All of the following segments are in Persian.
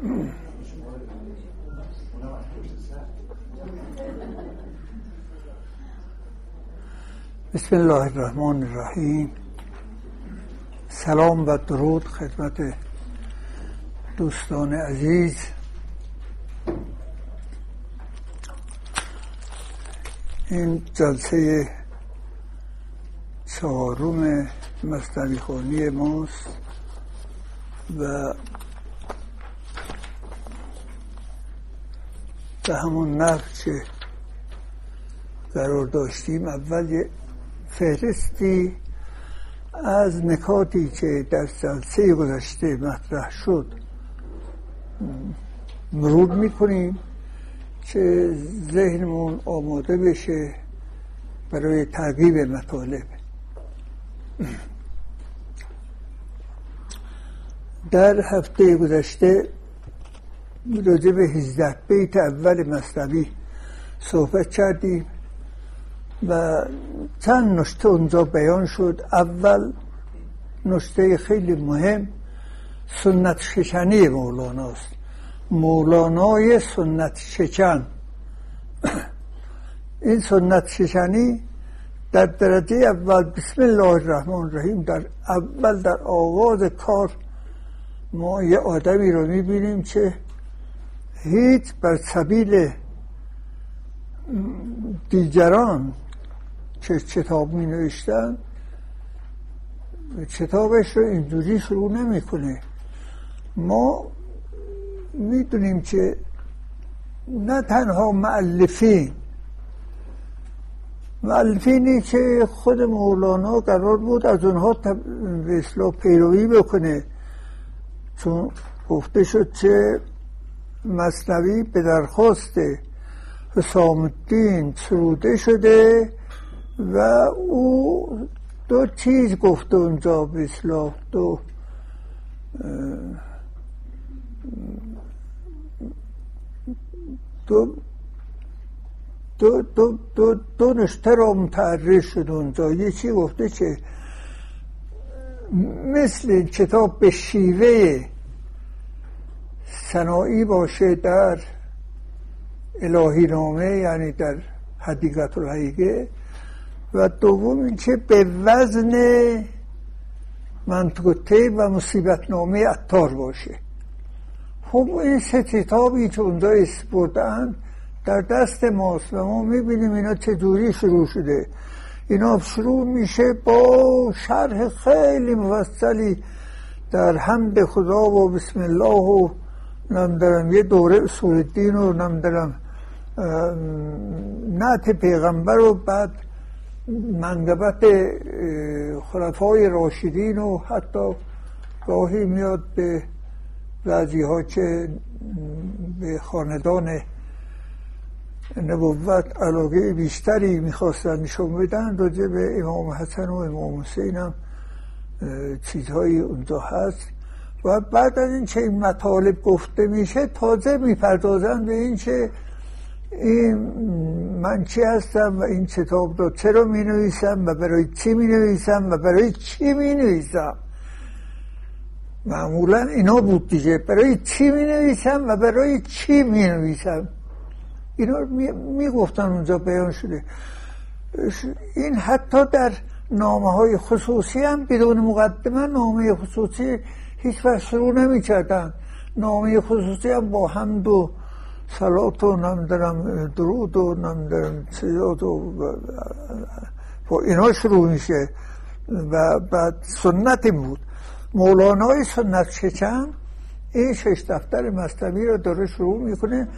بسم الله الرحمن الرحیم. سلام و درود خدمت دوستان عزیز. این جلسه چهارم مصنوی خونی ماست و به همون نفت که قرار داشتیم اول یه فهرستی از نکاتی که در جلسه گذشته مطرح شد مرور می‌کنیم که ذهنمون آماده بشه برای تعقیب مطالب. در هفته گذشته راجع به 18 بیت اول مصنوی صحبت کردیم و چند نشته اونجا بیان شد. اول نشته خیلی مهم سنت شکنی مولاناست مولانای سنت شکن. این سنت شکنی در درجه اول بسم الله الرحمن الرحیم در اول در آغاز کار ما یه آدمی رو می‌بینیم که هیچ بر سبیل دیگران که کتاب می نوشتن کتابش رو اینجوری شروع نمی‌کنه. ما می‌دونیم که نه تنها معلفین معلفینی که خود مولانا قرار بود از اونها به اصلاح پیروی بکنه. چون گفته شد که مصنوی به درخواست حسام الدین سروده شده و او دو چیز گفته اونجا به دو دو دو, دو, دو, دو نشته را متعرض شد اونجا. یکی گفته که مثل کتاب به شیوه سنایی باشه در الهی نامه یعنی در حدیقت الحقیقه. و دوم اینکه به وزن منطق و مصیبت نامه اتار باشه. خب این سه کتابی که اونجا بردن در دست ماست و ما می‌بینیم اینا چجوری شروع شده. اینا شروع میشه با شرح خیلی مفصلی در حمد خدا و بسم الله و نمیدارم یه دوره اصول الدین و نمیدارم نعت پیغمبر و بعد منقبت خلفای راشدین و حتی گاهی میاد به بعضی ها که به خاندان نبوت علاقه بیشتری می‌خواستن نشون بدن راجع به امام حسن و امام حسین هم چیزهایی اونجا هست. و بعد از این که این مطالب گفته میشه تازه می‌پردازن به این که این من چی هستم و این کتاب رو چرا می نویسم و برای چی می نویسم و برای چی می نویسم معمولا اینا بود دیگه. برای چی می نویسم و برای چی می نویسم اینا می گفتن اونجا بیان شده. این حتی در نامه های خصوصی هم بدون مقدمه نامه خصوصی هیچ وقت شروع نمی کردن نامه خصوصی هم با هم دو سلات و نمیدارم درود و نمیدارم چیزات و اینا شروع میشه. و بعد سنتی بود. مولانای سنت شکن این شش دفتر مستوی رو داره شروع می‌کنه.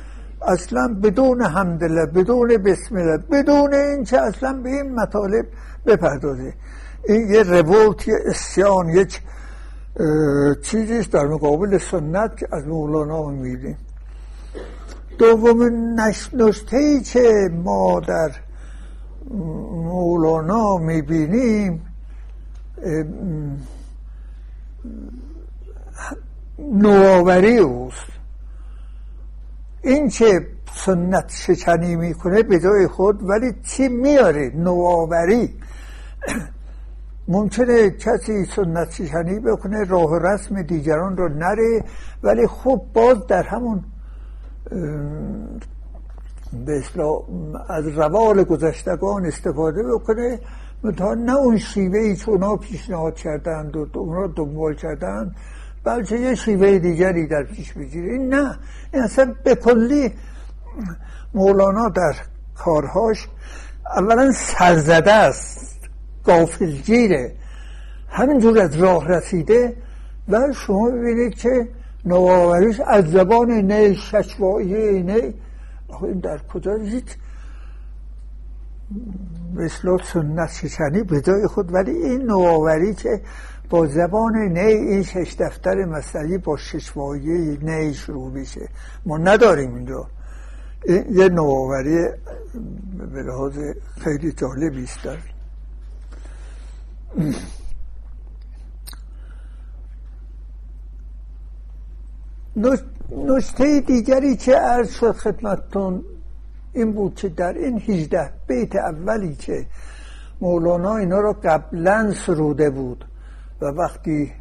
اصلا بدون حمدله بدون بسم الله بدون اینکه اصلا به این مطالب بپردازه. این یه روولت یه اسیان یک چیزیست در مقابل سنت که از مولانا می‌بینیم دومین نشته ای که ما در مولانا می‌بینیم نوآوری اوست. این که سنت شکنی می‌کنه به خود ولی چی میاره نوآوری. ممکنه کسی سنت شیشنی بکنه راه رسم دیگران رو نره ولی خب باز در همون از روال گذشتگان استفاده بکنه تا نه اون شیوه ای که اونا پیشنهاد کردند و اونا دنبال کردند بلکه یه شیوه دیگری در پیش بگیره. این نه این اصلا به کلی مولانا در کارهاش اولا سرزده است. گافلگیره همینجور از راه رسیده و شما ببینید که نوآوریش از زبان نه ششوایی نه این در کجا هیچ مثل سنت شکنی به جای خود. ولی این نوآوری که با زبان نه این شش دفتر مسئلی با ششوایی نه شروع میشه. ما نداریم اینجا. این یه نوآوری به لحاظ خیلی جالبی است. نشته دیگری که عرض شد خدمتتون این بود که در این 18 بیت اولی که مولانا اینا را قبلا سروده بود و وقتی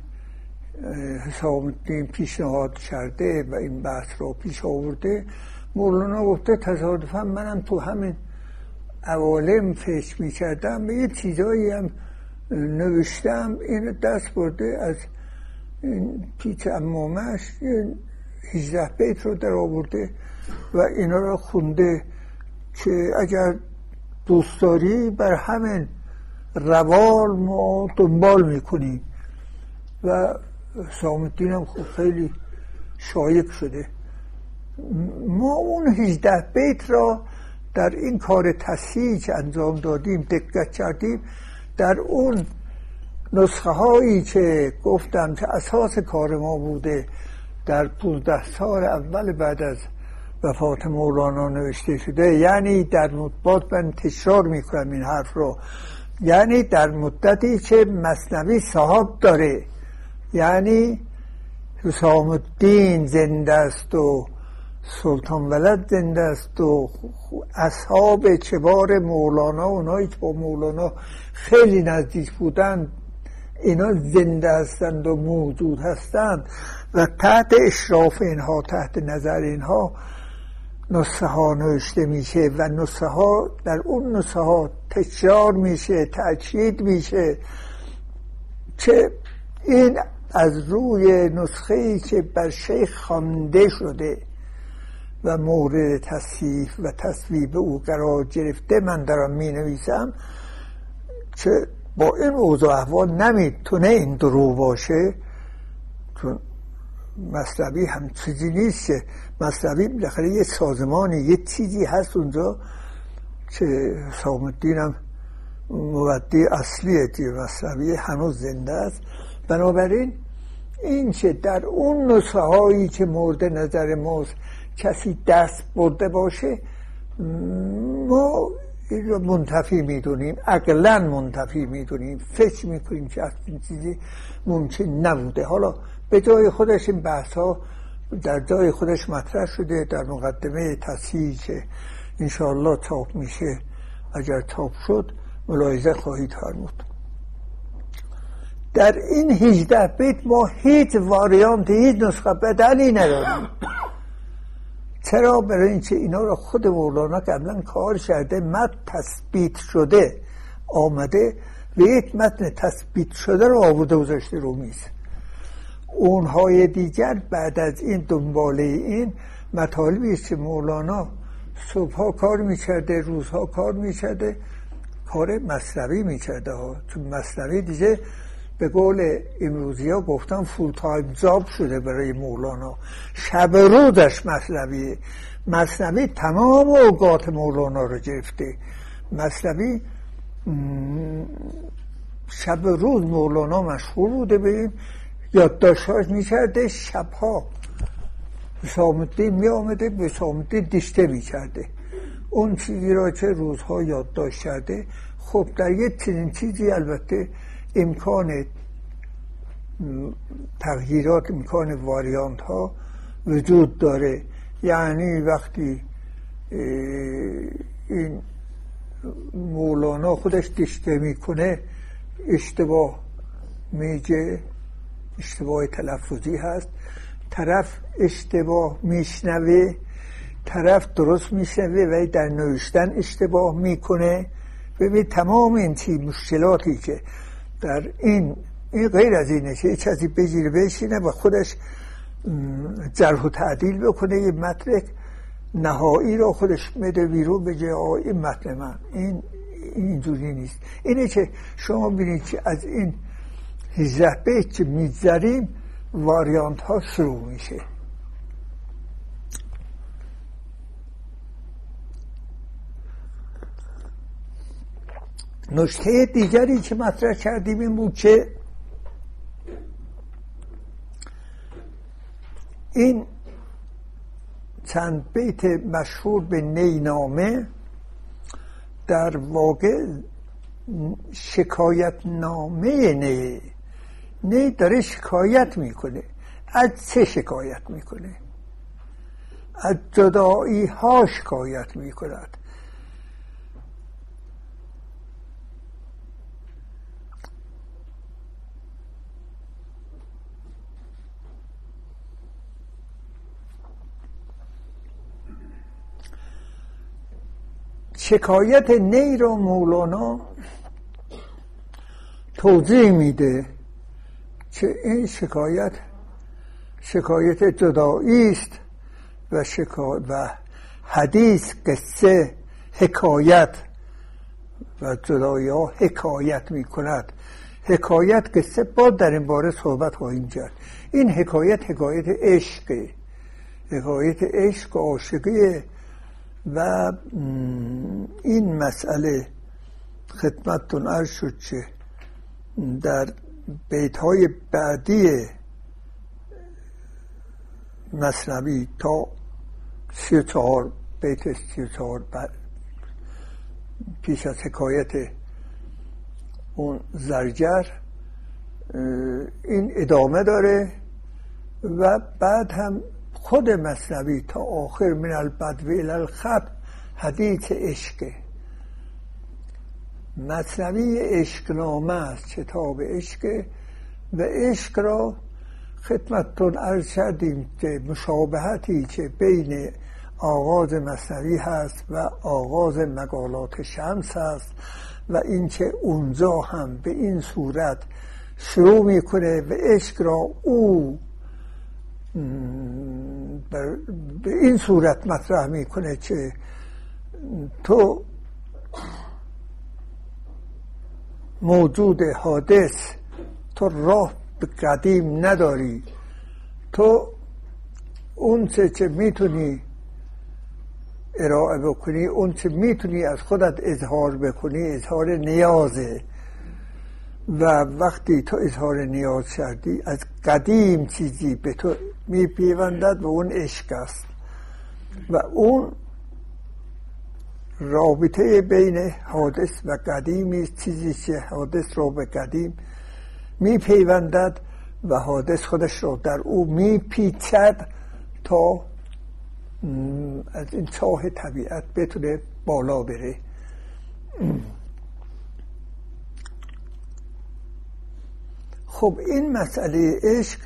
حسام الدین پیشنهاد کرده و این بحث رو پیش آورده مولانا گفته تصادفا منم تو همین عوالم فکر می کردم به یه چیزایی هم نوشتم این دست برده از پیچ امامش 18 بیت رو در آورده و اینا رو خونده که اگر دوست داری بر همین روال ما دنبال می‌کنیم و سامدین هم خب خیلی شایق شده. ما اون 18 بیت را در این کار تصحیح انجام دادیم دقت کردیم. در اون نسخه هایی که گفتم که اساس کار ما بوده در 15 سال اول بعد از وفات مولانا نوشته شده یعنی در مطبات من تشرار می‌کنم این حرف رو. یعنی در مدتی که مصنوی صاحب داره یعنی حسام الدین زنده است و سلطان ولد زنده است و اصحاب چبار مولانا اونایی که با مولانا خیلی نزدیک بودند اینا زنده هستند و موجود هستند و تحت اشراف اینها تحت نظر اینها نسخه ها نوشته میشه و نسخه ها در اون نسخه ها تکرار میشه تأکید میشه که این از روی نسخه ای که بر شیخ خوانده شده. و مورد تصحیف و تصویب او قرار گرفته من دارم می نویسم که با این اوضاع احوال نمی‌تونه این درو باشه چون مصنبی هم چیزی نیست که بالاخره یه سازمانی یه چیزی هست اونجا که حسام الدین هم مودی اصلیه دیگه مصنبی هنوز زنده است. بنابراین این که در اون نسخه هایی که مورد نظر ماست کسی دست برده باشه ما این رو منتفی می‌دونیم عقلا منتفی می‌دونیم فکر می‌کنیم که از این چیزی ممکن نبوده. حالا به جای خودش این بحث ها در جای خودش مطرح شده در مقدمه تصحیح که انشاءالله تاپ میشه اگر تاپ شد ملاحظه خواهید فرمود. در این هیچده بیت ما هیچ واریانت هیچ نسخه بدلی نداریم. چرا برای اینکه اینا رو خود مولانا قبلا کار کرده متن تثبیت شده آمده و یک متن تثبیت شده رو آورده گذاشته رو میز. اونهای دیگر بعد از این دنباله این مطالبی است که مولانا صبحها کار می‌کرده روزها کار می‌کرده کار مثنوی می‌کرده ها. چون مثنوی دیگه به قول امروزی ها گفتم full-time job شده برای مولانا. شب روزش مصنوی. مصنوی تمام اوقات مولانا رو گرفته. مصنوی شب روز مولانا مشغول بوده به این یادداشتهاش می‌کرده. شبها سامدی می آمده به سامدی دیشته می‌کرده. اون چیزی را که روزها یادداشت کرده خب در یک چنین چیزی البته امکان تغییرات امکان واریانت ها وجود داره. یعنی وقتی این مولانا خودش دشته می‌کنه اشتباه میگه اشتباه تلفظی هست. طرف اشتباه میشنوه طرف درست میشنوه و در نوشتن اشتباه می‌کنه. ببین تمام این چی مشکلاتی که در این این غیر از اینه که کسی بگیره بشینه و خودش جرح و تعدیل بکنه یه مطلق نهایی رو خودش مده بیرون بگه آه این متن من. این اینجوری نیست. اینه که شما بینید که از این 18 بیت که میگذریم واریانت ها شروع میشه. نشته دیگری که مطرح کردیم این بود که این چند بیت مشهور به نینامه در واقع شکایت نامه نی نی داره شکایت می‌کنه. از چه شکایت می‌کنه؟ از جدایی ها شکایت می‌کند. شکایت نی رو مولانا توضیح میده که این شکایت شکایت جدایی است و, شکایت و حدیث قصه حکایت و جدایی ها حکایت می کند حکایت قصه با در این باره صحبت خواهیم کرد. این حکایت حکایت عشق حکایت عشق و عاشقی و این مسئله خدمتتون عرض شد که در بیت های بعدی مصنوی تا سی چهار بیت سی چهار پیش از حکایت اون زرگر این ادامه داره و بعد هم خود مصنوی تا آخر من البدو الخب حدیث عشقه مصنوی عشقنامه است کتاب عشق و عشق را خدمتتون عرض کردیم که مشابهتی که بین آغاز مصنوی هست و آغاز مقالات شمس هست و اینکه اونجا هم به این صورت شروع می‌کنه و عشق را او به این صورت مطرح می‌کنه که تو موجود حادث تو راه به قدیم نداری تو اون چه که می‌تونی ارائه بکنی اون چه می‌تونی از خودت اظهار بکنی اظهار نیازه و وقتی تو اظهار نیاز کردی از قدیم چیزی به تو میپیوندد و اون عشق است. و اون رابطه بین حادث و قدیمی چیزی که حادث رو به قدیم میپیوندد و حادث خودش رو در او میپیچد تا از این چاه طبیعت بتونه بالا بره. خب این مسئله عشق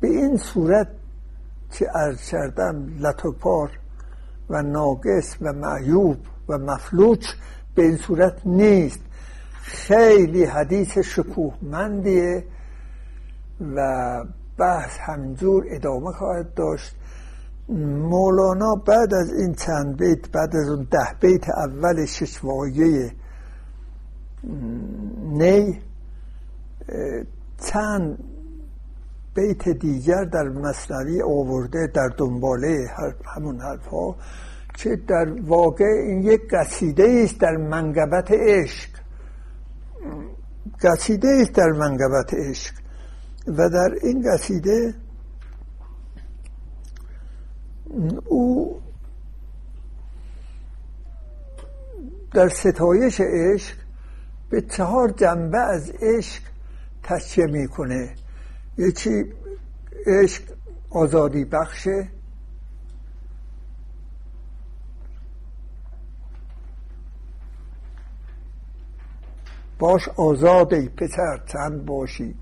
به این صورت که عرض کردم لطوپار و ناقص و معیوب و مفلوچ به این صورت نیست. خیلی حدیث شکوهمندیه و بحث همینجور ادامه خواهد داشت. مولانا بعد از این چند بیت بعد از اون ده بیت اول ششوایه نی چند بیت دیگر در مصنوی آورده در دنباله همون حرف ها که در واقع این یک قصیده است در منقبت عشق. قصیده است در منقبت عشق. و در این قصیده او در ستایش عشق به چهار جنبه از عشق تصفیه می‌کنه. یکی عشق آزادی بخشه. باش آزاد ای پسر چند باشی.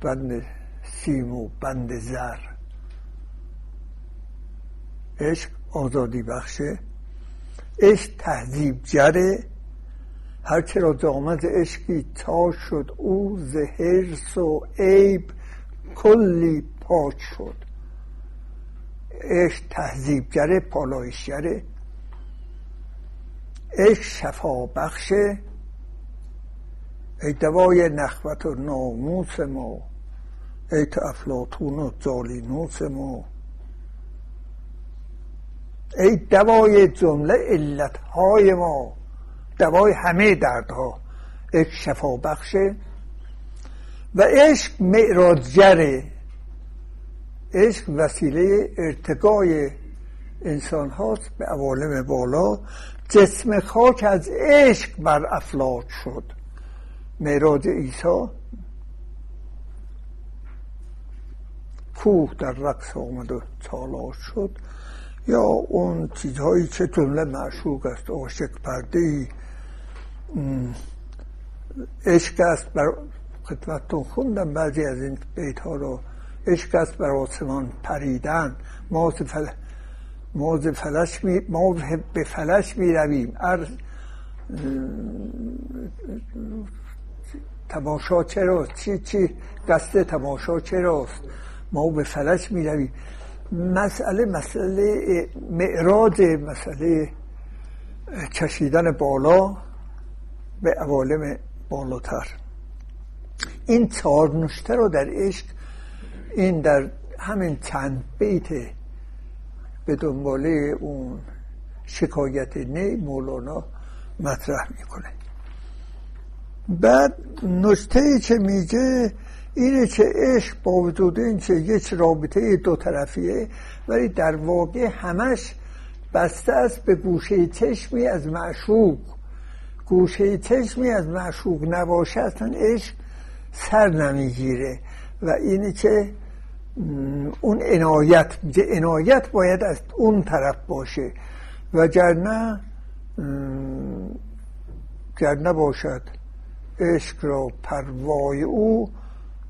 بند سیم و بند زر. عشق آزادی بخشه. عشق تهذیب جره. هرچه را دامت عشقی تا شد او ز و عیب کلی پاک شد. عشق تهذیب جره پالایشگره عشق شفا بخشه ای دوای نخوت و ناموس ما. ای تو افلاتون و زالینوس ما. ای دوای جمله علتهای ما. دوای همه دردها عشق شفا بخشه و عشق معراجگره عشق وسیله ارتقای انسان هاست به عوالم بالا. جسم خاک از عشق بر افلاک شد. معراج عیسی. کوه در رقص آمد و تالاش شد. یا اون چیزهایی که جمله معشوق است عاشق پرده ای عشق است بر خدمتتون. خوندم بعضی از این بیت ها رو. عشق است بر آسمان پریدن. ما فل... فلش می... ما به فلش می رویم ار... تماشا چراست؟ چی چی؟ قصد تماشا چراست؟ ما به فلش می رویم مسئله مسئله معراج مسئله کشیدن بالا. به عوالم بالاتر. این چهار نشته رو در عشق این در همین چند بیت به دنباله اون شکایت نی مولانا مطرح می‌کنه. بعد نشته که میگه؟ اینه که عشق با وجود این که یک رابطه دو طرفیه ولی در واقع همش بسته است به گوشه چشمی از معشوق. گوشه چشمی از معشوق نباشه اصلا عشق سر نمی‌گیره. و اینه که اون عنایت عنایت باید از اون طرف باشه. و گر نه گر نباشد عشق را پروای او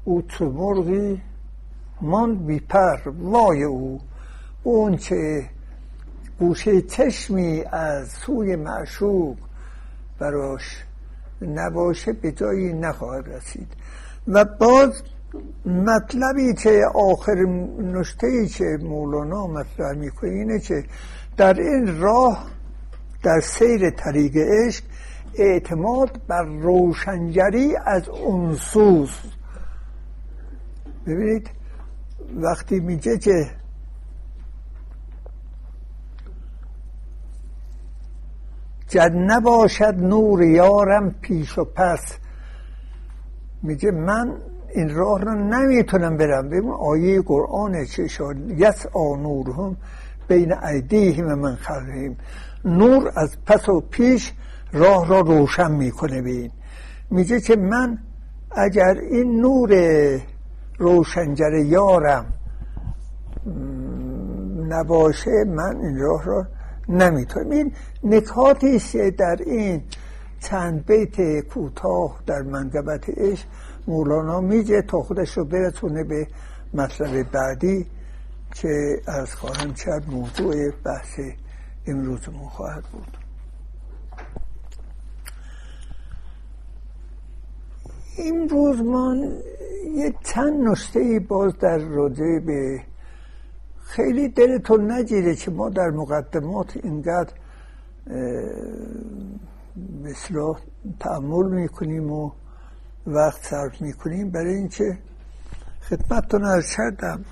او تو مرغی من بی پر وای او. اون چه گوشه چشمی از سوی معشوق براش نباشه به جایی نخواهد رسید. و باز مطلبی که آخر نشته که مولانا مطرح می‌کنه اینه که در این راه در سیر طریق عشق اعتماد بر روشنگری از انسوز ببینید وقتی میگه که جد نباشد نور یارم پیش و پس. میگه من این راه رو نمی‌تونم برم. ببین آیه قرآن چه شد یس آ هم بین ایدیهم من خلفهم. نور از پس و پیش راه را روشن می‌کنه. بین میگه که من اگر این نور روشنگر یارم نباشه من این راه را نمی‌تونم. این نکاتی در این چند بیت کوتاه در منقبت عشق مولانا میگه تا خودش رو برسونه به مطلب بعدی که از خواهم کرد موضوع بحث امروزمون خواهد بود. امروز من یه چند نشته باز در راجع به خیلی دلتون نگیره که ما در مقدمات اینقدر مثلا تعمل می‌کنیم و وقت صرف می‌کنیم. برای اینکه خدمتتون از کردم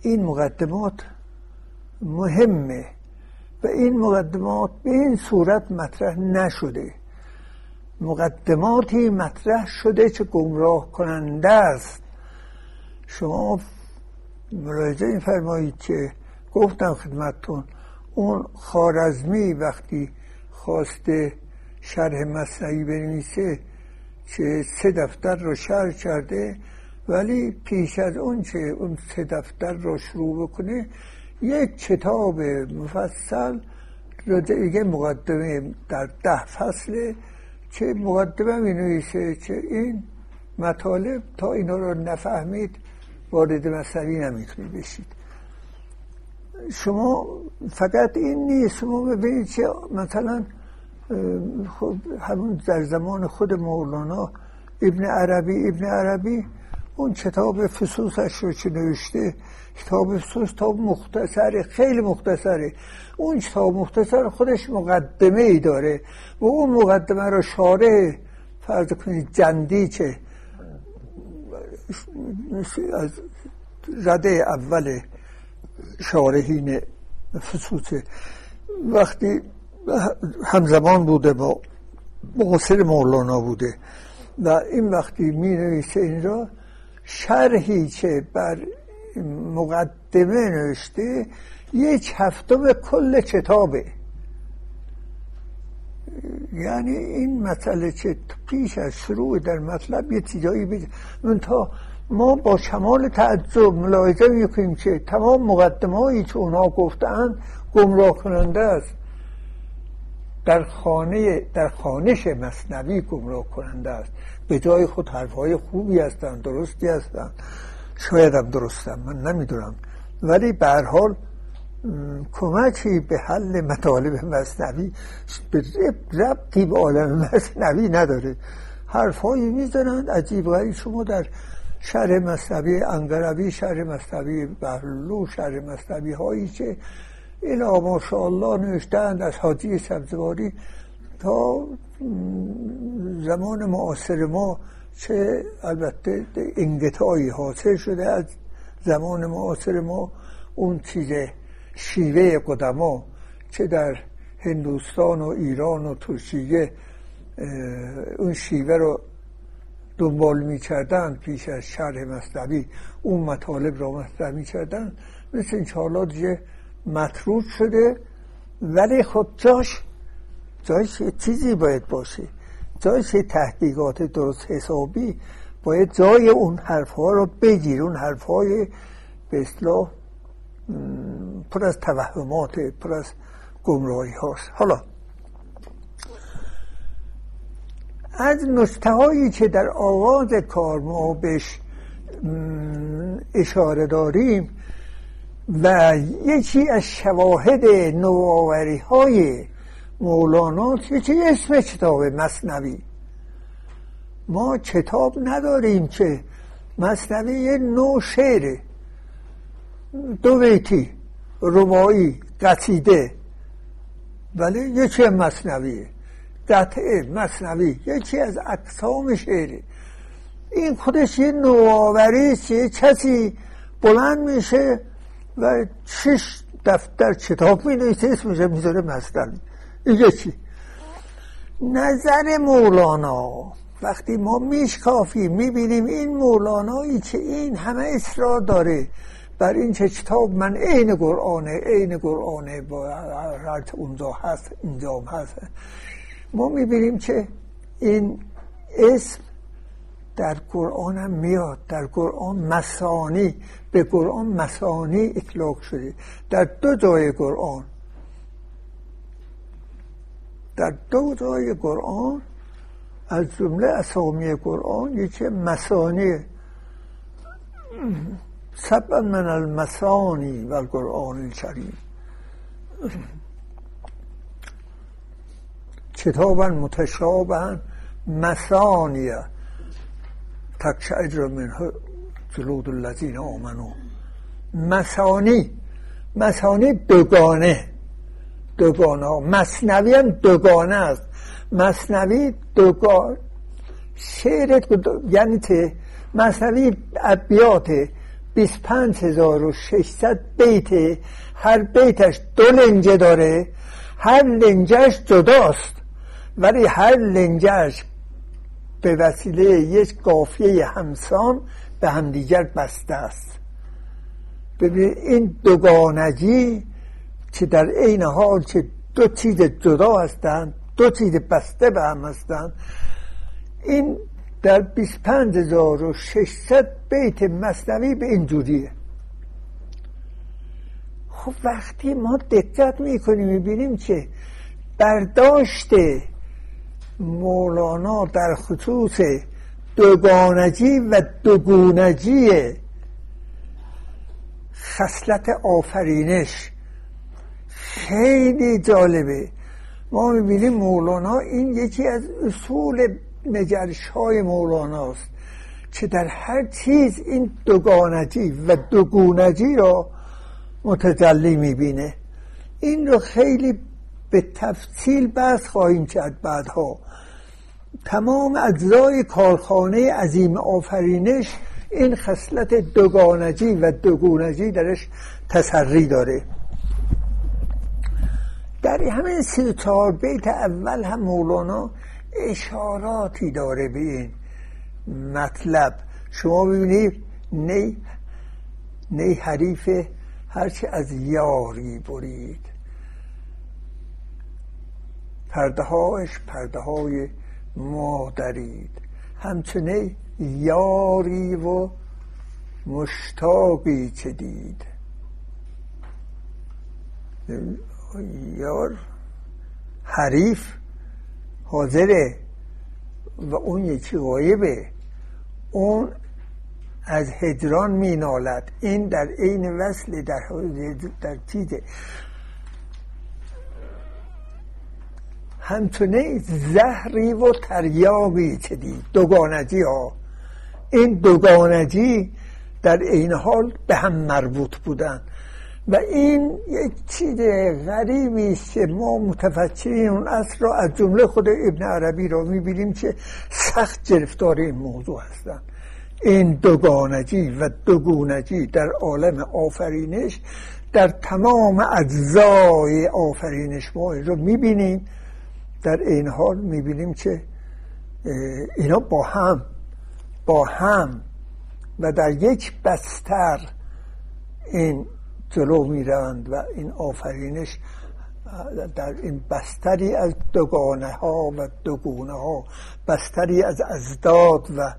این مقدمات مهمه و این مقدمات به این صورت مطرح نشده. مقدماتی مطرح شده که گمراه کننده است. شما ملاحظه این فرمایید که گفتم خدمتتون اون خارزمی وقتی خواسته شرح مصنعی بنویسه که سه دفتر رو شرح کرده ولی پیش از اون که اون سه دفتر رو شروع بکنه یک کتاب مفصل دیگه مقدمه در ده فصل چه مقدمه می نویسه چه این مطالب تا اینا رو نفهمید. وارد مصنوی نمی‌تونید بشید. شما فقط این نیست. شما ببینید که مثلا خب همون در زمان خود مولانا ابن عربی ابن عربی اون کتاب فسوسش رو چه نوشته؟ کتاب فسوس کتاب مختصره خیلی مختصره. اون کتاب مختصر خودش مقدمه ای داره و اون مقدمه رو شاره فرض کنید جندی که از رده اول شارحین فسوس وقتی همزمان بوده با معاصر مولانا بوده و این وقتی می نویسه این را شرحی که بر مقدمه نوشته یک هفتم کل کتابه. یعنی این مسئله که پیش از شروع در مطلب یه چیزایی من تا ما با کمال تعجب ملاحظه می‌کنیم که تمام مقدمه هایی که اونا گفتن گمراه کننده است. در خانه در خانش مصنوی گمراه کننده است. به جای خود حرفهای خوبی هستند درستی هستند شاید هم درستم من نمی‌دونم. ولی به هر حال کمکی به حل مطالب مصنوی به ربطی به عالم مصنوی نداره. حرفهایی می‌زنند عجیب غریب. شما در شهر مصنوی انگروی شهر مصنوی بهلو شهر مصنوی هایی که اینا ماشاءالله نوشتند از حاجی سبزواری تا زمان معاصر ما چه البته انگتایی حاصل شده از زمان معاصر ما اون چیز شیوه قدما چه در هندوستان و ایران و ترکیه اون شیوه رو دنبال می کردن پیش از شرح مصنوی اون مطالب را مطرح می کردن مثل این حالا دیگه مطرود شده ولی خب جاش جایش چیزی باید باشه. جایش تحقیقات درست حسابی. باید جای اون حرف ها رو بگیر. اون حرف های به اصلاح پر از توهمات پر از گمراهی هاست حالا از نسته هایی که در آغاز کار ما بهش اشاره داریم و یکی از شواهد نوآوری های مولانا یکی اسم کتاب مصنوی. ما کتاب نداریم که مصنوی یه نوع شعره دو بیتی ربایی قصیده. ولی یکی مصنویه قطعه مصنوی یکی از اقسام شعره این خودش یه نوآوری است کسی بلند میشه و شش دفتر کتاب می نویسه اسمش می‌ذاره مصنوی. این یکی. نظر مولانا. وقتی ما میشکافیم می‌بینیم این مولانایی که این همه اصرار داره. بر این چه کتاب من عین قرآنه عین قرآنه با اونجا هست اینجا هست. ما می‌بینیم که این اسم در قرآن هم میاد در قرآن مسانی به قرآن مسانی اطلاق شده. در دو جای قرآن. در دو جای قرآن از جمله اسامی قرآن یکی مسانی. سبا من المسانی و القرآن الکریم. کتابا متشابها مسانیه تکشعر منه جلود الذین آمنو مسانی مسانی دوگانه دوگانه مصنوی هم دوگانه است. مصنوی دوگان شعر یعنی ته مصنوی ابیات 25600 بیت. هر بیتش دو لنجه داره. هر لنجهش جداست. ولی هر لنجهش به وسیله یک قافیه همسان به همدیگر بسته است. ببین این دوگانگی که در عین حال که دو چیز جدا هستند دو چیز بسته به هم هستند این در 25600 بیت مصنوی به این جوریه خب وقتی ما دقت می‌کنیم می‌بینیم که برداشت مولانا در خصوص دوگانجی و دوگونجی خصلت آفرینش خیلی جالبه. ما می‌بینیم مولانا این یکی از اصول نگرش های مولاناست که در هر چیز این دوگانجی و دوگونجی را متجلی می‌بینه. این رو خیلی به تفصیل بحث خواهیم کرد بعدها. تمام اجزای کارخانه عظیم آفرینش این خصلت دوگانجی و دوگونجی درش تسری داره. در همین سی چهار بیت اول هم مولانا اشاراتی داره به این مطلب. شما ببینید نی نی حریف هرچه از یاری برید. پرده هاش پرده های مادرید. همچنین یاری و مشتاقی چه دید؟ یار حریف حاضره و اون یکی غایبه. اون از هجران می نالد این در عین وصل در, در چیزه. همچنین زهری و تریاقی چدید. دوگانجی ها. این دوگانجی در این حال به هم مربوط بودن. و این یک چیز غریبی است که ما متفکرین اون اصل را از جمله خود ابن عربی را می‌بینیم که سخت گرفتار این موضوع هستند این دوگانجی و دوگونجی در عالم آفرینش در تمام اجزای آفرینش ما این رو می‌بینیم. در این حال می‌بینیم که اینا با هم با هم و در یک بستر این جلو میرند و این آفرینش در این بستری از دوگانه ها و دوگونه ها بستری از ازداد و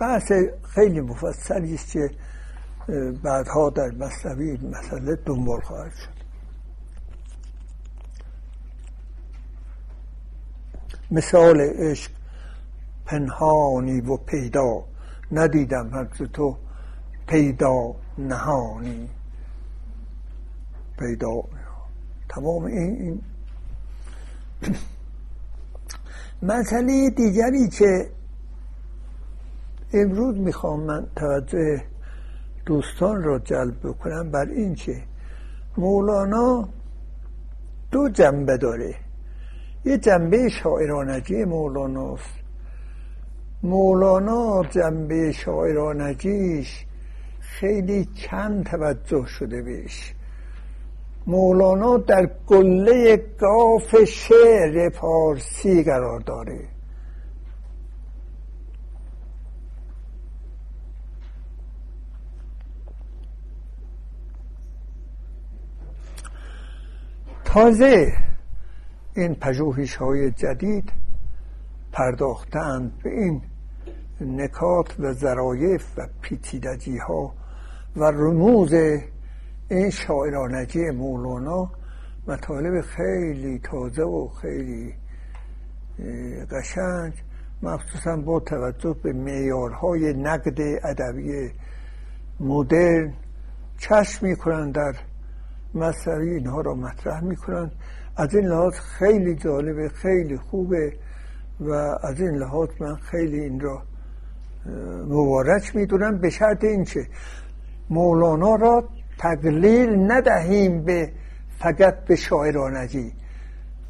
بحث خیلی مفصلی است که بعدها در مصنوی مسئله دنبال خواهد شد. مثال عشق پنهانی و پیدا. ندیدم از تو پیدا نهانی. پیدا تمام این, این مسئله دیگری که امروز می‌خوام من توجه دوستان را جلب بکنم بر این که مولانا دو جنبه داره. یه جنبه شاعرانجی مولاناست مولانا جنبه شاعرانجیش خیلی کم توجه شده بهش. مولانا در گله گاف شعر پارسی قرار داره. تازه این پژوهش های جدید پرداختند به این نکات و ظرایف و پیچیدگی ها و رموز این شاعرانگی مولانا مطالب خیلی تازه و خیلی قشنگ مخصوصا با توجه به معیارهای نقد ادبی مدرن چشم می‌کنن در مسئله اینها را مطرح می‌کنن. از این لحاظ خیلی جالبه خیلی خوبه و از این لحاظ من خیلی این را مبارک می‌دونم به شرط اینکه مولانا را تقلیل ندهیم به فقط به شاعرانگی.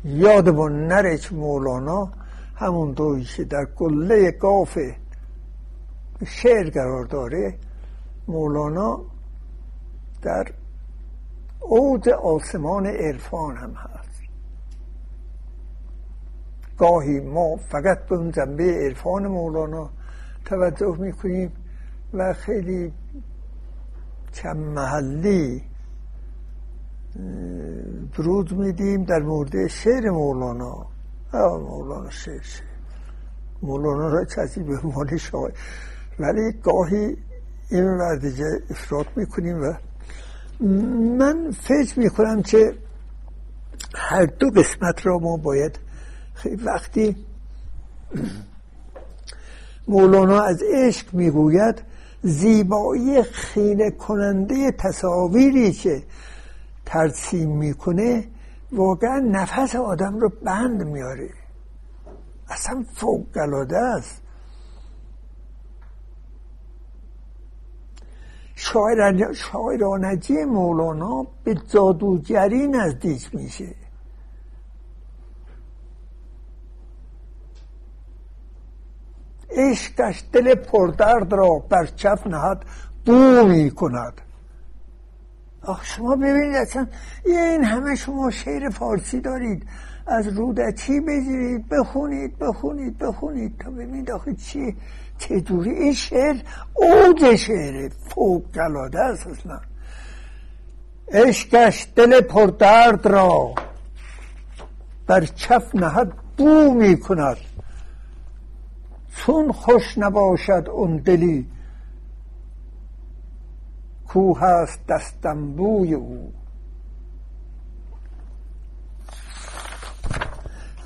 یادمون نرچ مولانا همون دوی که در گله قاف شعر قرار داره. مولانا در اوج آسمان عرفان هم هست. گاهی ما فقط به اون جنبه عرفان مولانا توجه می‌کنیم و خیلی کم محلی درود میدیم در مورد شعر مولانا. مولانا شعر شعر. مولانا را کسی به عنوان شاعر. ولی گاهی این رو دیگه افراد می‌کنیم و من فکر می‌کنم که هر دو قسمت را ما باید وقتی مولانا از عشق می‌گوید زیبایی خیره کننده تصاویری که ترسیم می‌کنه واقعا نفس آدم رو بند میاره اصلا فوق است. شاعرانجی مولانا به جادوگری نزدیک میشه. عشقش دل پردرد را بر چف نهد بو می کند آخ شما ببینید اصلا این همه شما شعر فارسی دارید. از رودکی بگیرید بخونید بخونید بخونید. تا ببینید آخه چی چجوری این شعر اوج شعر فوق گلاده است اصلا. عشقش دل پردرد را بر چف نهد بو می کند چون خوش نباشد اون دلی کو هست دستنبوی او.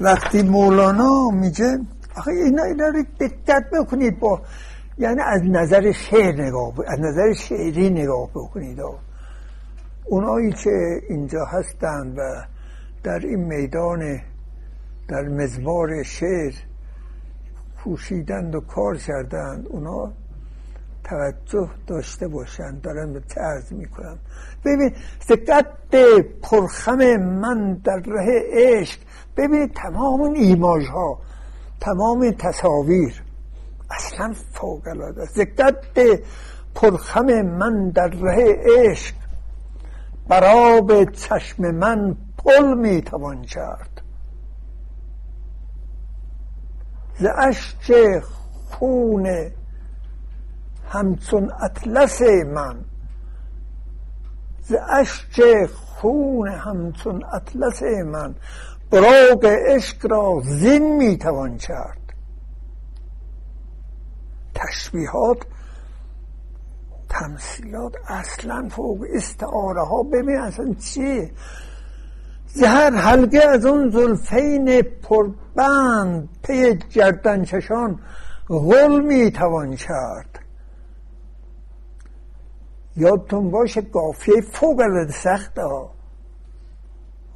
وقتی مولانا میگه آخه اینا اینا رو دقت بکنید با یعنی از نظر شعر نگاه از نظر شعری نگاه بکنید اونایی که اینجا هستند و در این میدان در مزمار شعر کوشیدند و کار کردند. اونا توجه داشته باشند. دارن به می‌کنم ببین قد پرخم من در ره عشق. ببینید تمام اون ایماج ها تمام تصاویر اصلا فوق العاده است. قد پرخم من در ره عشق. براب چشم من پل می‌توان کرد. ز اشک خون همچون اطلس من. ز اشک خون همچون اطلس من. براغ عشق را زین می‌توان کرد. تشبیهات تمثیلات اصلا فوق استعاره ها ببین اصلا چیه؟ زهر حلقه از اون زلفین پربند پی گردن چشان غل می‌توان کرد. یادتون باشه قافیه فوق العاده سخت ها.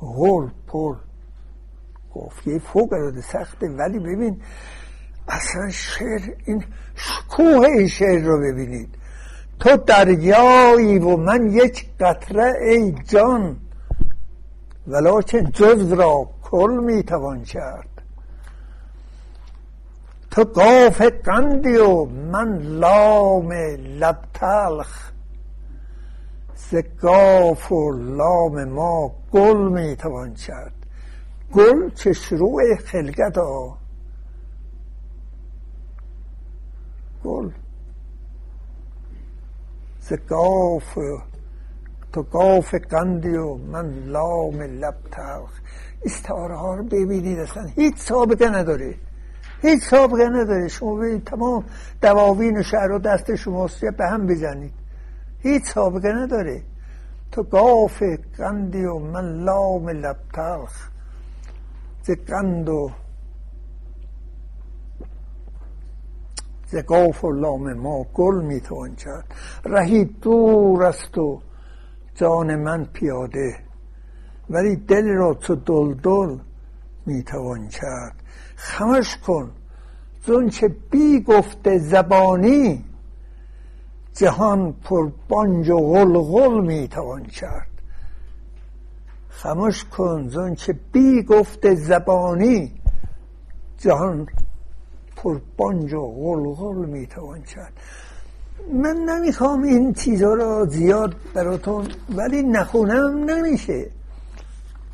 غل پر. قافیه فوق العاده سخته. ولی ببین اصلا شعر این شکوه این شعر رو ببینید. تو دریایی و من یک قطره ای جان. ولکن جز را کل می‌توان کرد. تو قاف قندی و من لام لب تلخ ز گاف و لام ما گل می‌توان کرد. گل چه شروع خلقت ها گل. ز گاف تو گاف قندی و من لام لب تلخ استعاره ها رو ببینید اصلا. هیچ سابقه نداره هیچ سابقه نداره شما ببینید تمام دواوین و شعر و دست شماست به هم بزنید. هیچ سابقه نداره تو گاف قندی و من لام لب تلخ ز قند و ز گاف و لام ما گل می‌توان کرد رهی دور است و جان من پیاده ولی دل را تو دلدل می‌توان کرد. خمش کن زون چه بی گفته زبانی جهان پر بانج و غلغل می‌توان کرد. خمش کن زون چه بی گفته زبانی جهان پر بانج و غلغل می‌توان کرد. من نمی‌خوام این چیزها را زیاد براتون ولی نخونم نمیشه.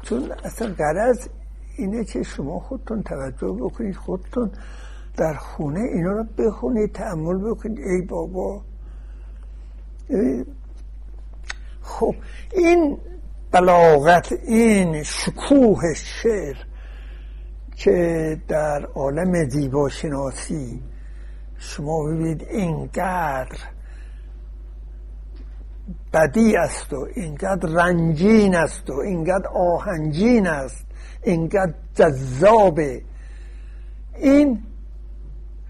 چون اصلا قرض اینه که شما خودتون توجه بکنید خودتون در خونه اینا رو بخونید تعمل بکنید. ای بابا. خب این بلاغت این شکوه شعر که در عالم شناسی شما ببینید اینقدر بدی است و اینقدر رنجین است و اینقدر آهنجین است اینقدر جذابه. این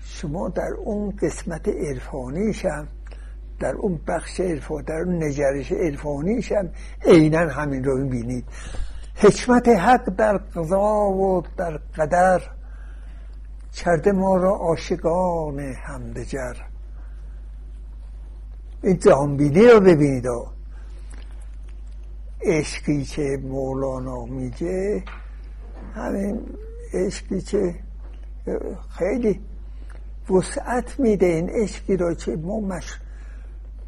شما در اون قسمت عرفانیش هم در اون بخش عرفان در اون نجرش عرفانیش عینا همین رو می‌بینید. حکمت حق در قضا و در قدر. کرده ما را عاشقان همدجر این جهانبینی رو ببینید عشقی که مولانا میگه همین عشقی که خیلی وسعت میده این عشقی را که ما مش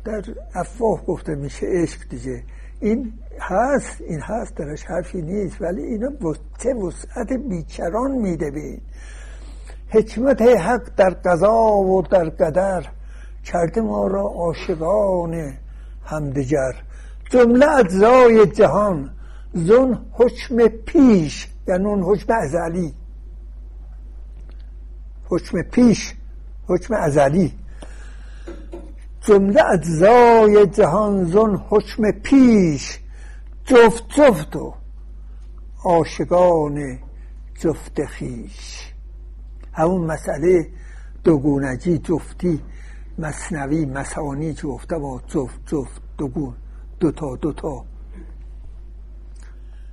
در افواه گفته میشه عشق دیگه. این هست این هست درش حرفی نیست ولی اینا چه وسعت بیچران میده به حکمت حق در قضا و در قدر. کرده ما را عاشقان همدیگر. جمله اجزای جهان. زون حکم پیش یعنی اون حکم ازلی. حکم پیش حکم ازلی. جمله اجزای جهان زون حکم پیش. جفت جفت و عاشقان جفت خیش. همون مسئله دوگونگی جفتی مصنوی مسانی جفته با جفت جفت دوگون دوتا دوتا.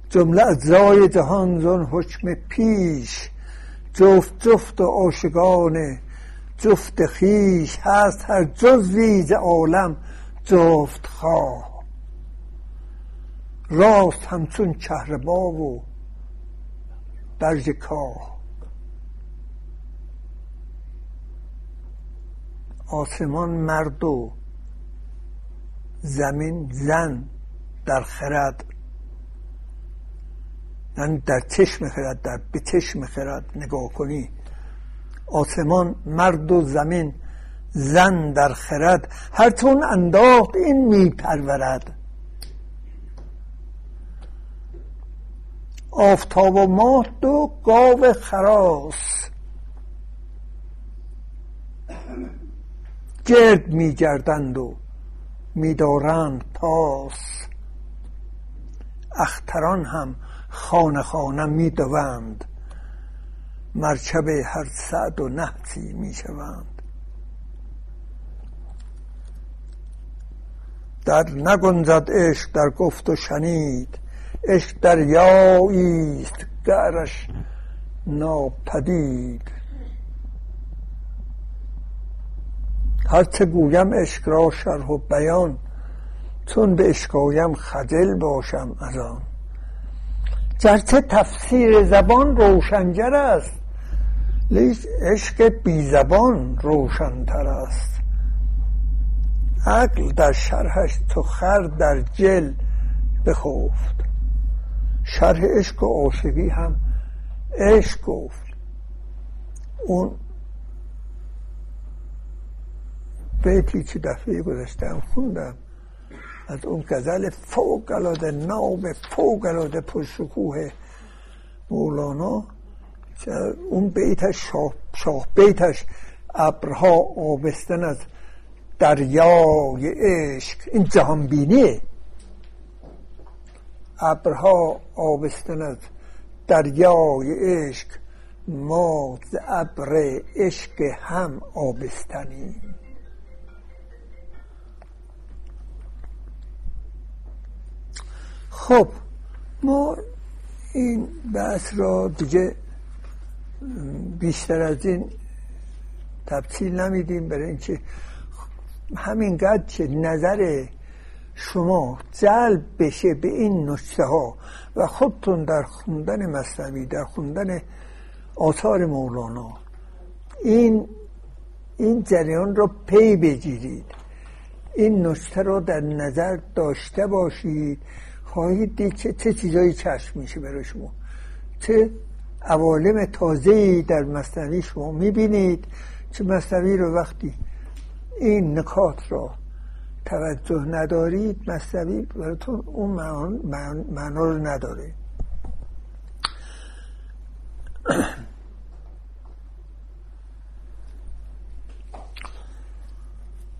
جمله اجزای جهان زن حکم پیش جفت جفت و عاشقان جفت خیش هست هر جزوی ز عالم جفت خواه. راست همچون چهربا و برج کاه. آسمان مرد و زمین زن در خرد. یعنی در چشم خرد در به چشم خرد نگاه کنی. آسمان مرد و زمین زن در خرد. هرچون انداخت این میپرورد. آفتاب و ماه دو گاو خراس. گرد میگردند و میدارند پاس اختران هم خانه خانه می‌دوند مرکب هر سعد و نحسی می‌شوند در نگنجد عشق در گفت و شنید. عشق دریایی است گرش ناپدید. هرچه گویم عشق را شرح و بیان چون به عشقایم خجل باشم از آن. گرچه تفسیر زبان روشنگر است لیش عشق بی زبان روشنتر است. عقل در شرحش تو خر در جل بخفت. شرح عشق و عاشقی هم عشق گفت. اون بیتی که دفعه گذاشتم خوندم. از اون غزل فوق العاده نام فوق العاده پرشکوه مولانا. اون بیتش شاه, شاه بیتش ابرها آبستن از دریای عشق. این جهان بینیه ابرها آبستن از دریای عشق. ما ز ابر عشق هم آبستنی خب. ما این بحث را دیگه بیشتر از این تبصیل نمیدیم برای اینکه همینقدر که نظر شما جلب بشه به این نکته ها و خودتون در خوندن مصنوی در خوندن آثار مولانا این این جریان را پی بگیرید. این نکته را در نظر داشته باشید. خواهید دید که چه چیزایی چشم میشه برای شما. چه عوالم تازه در مصنوی شما می‌بینید چه مصنوی رو وقتی این نکات را توجه ندارید مصنوی براتون اون معنا رو نداره.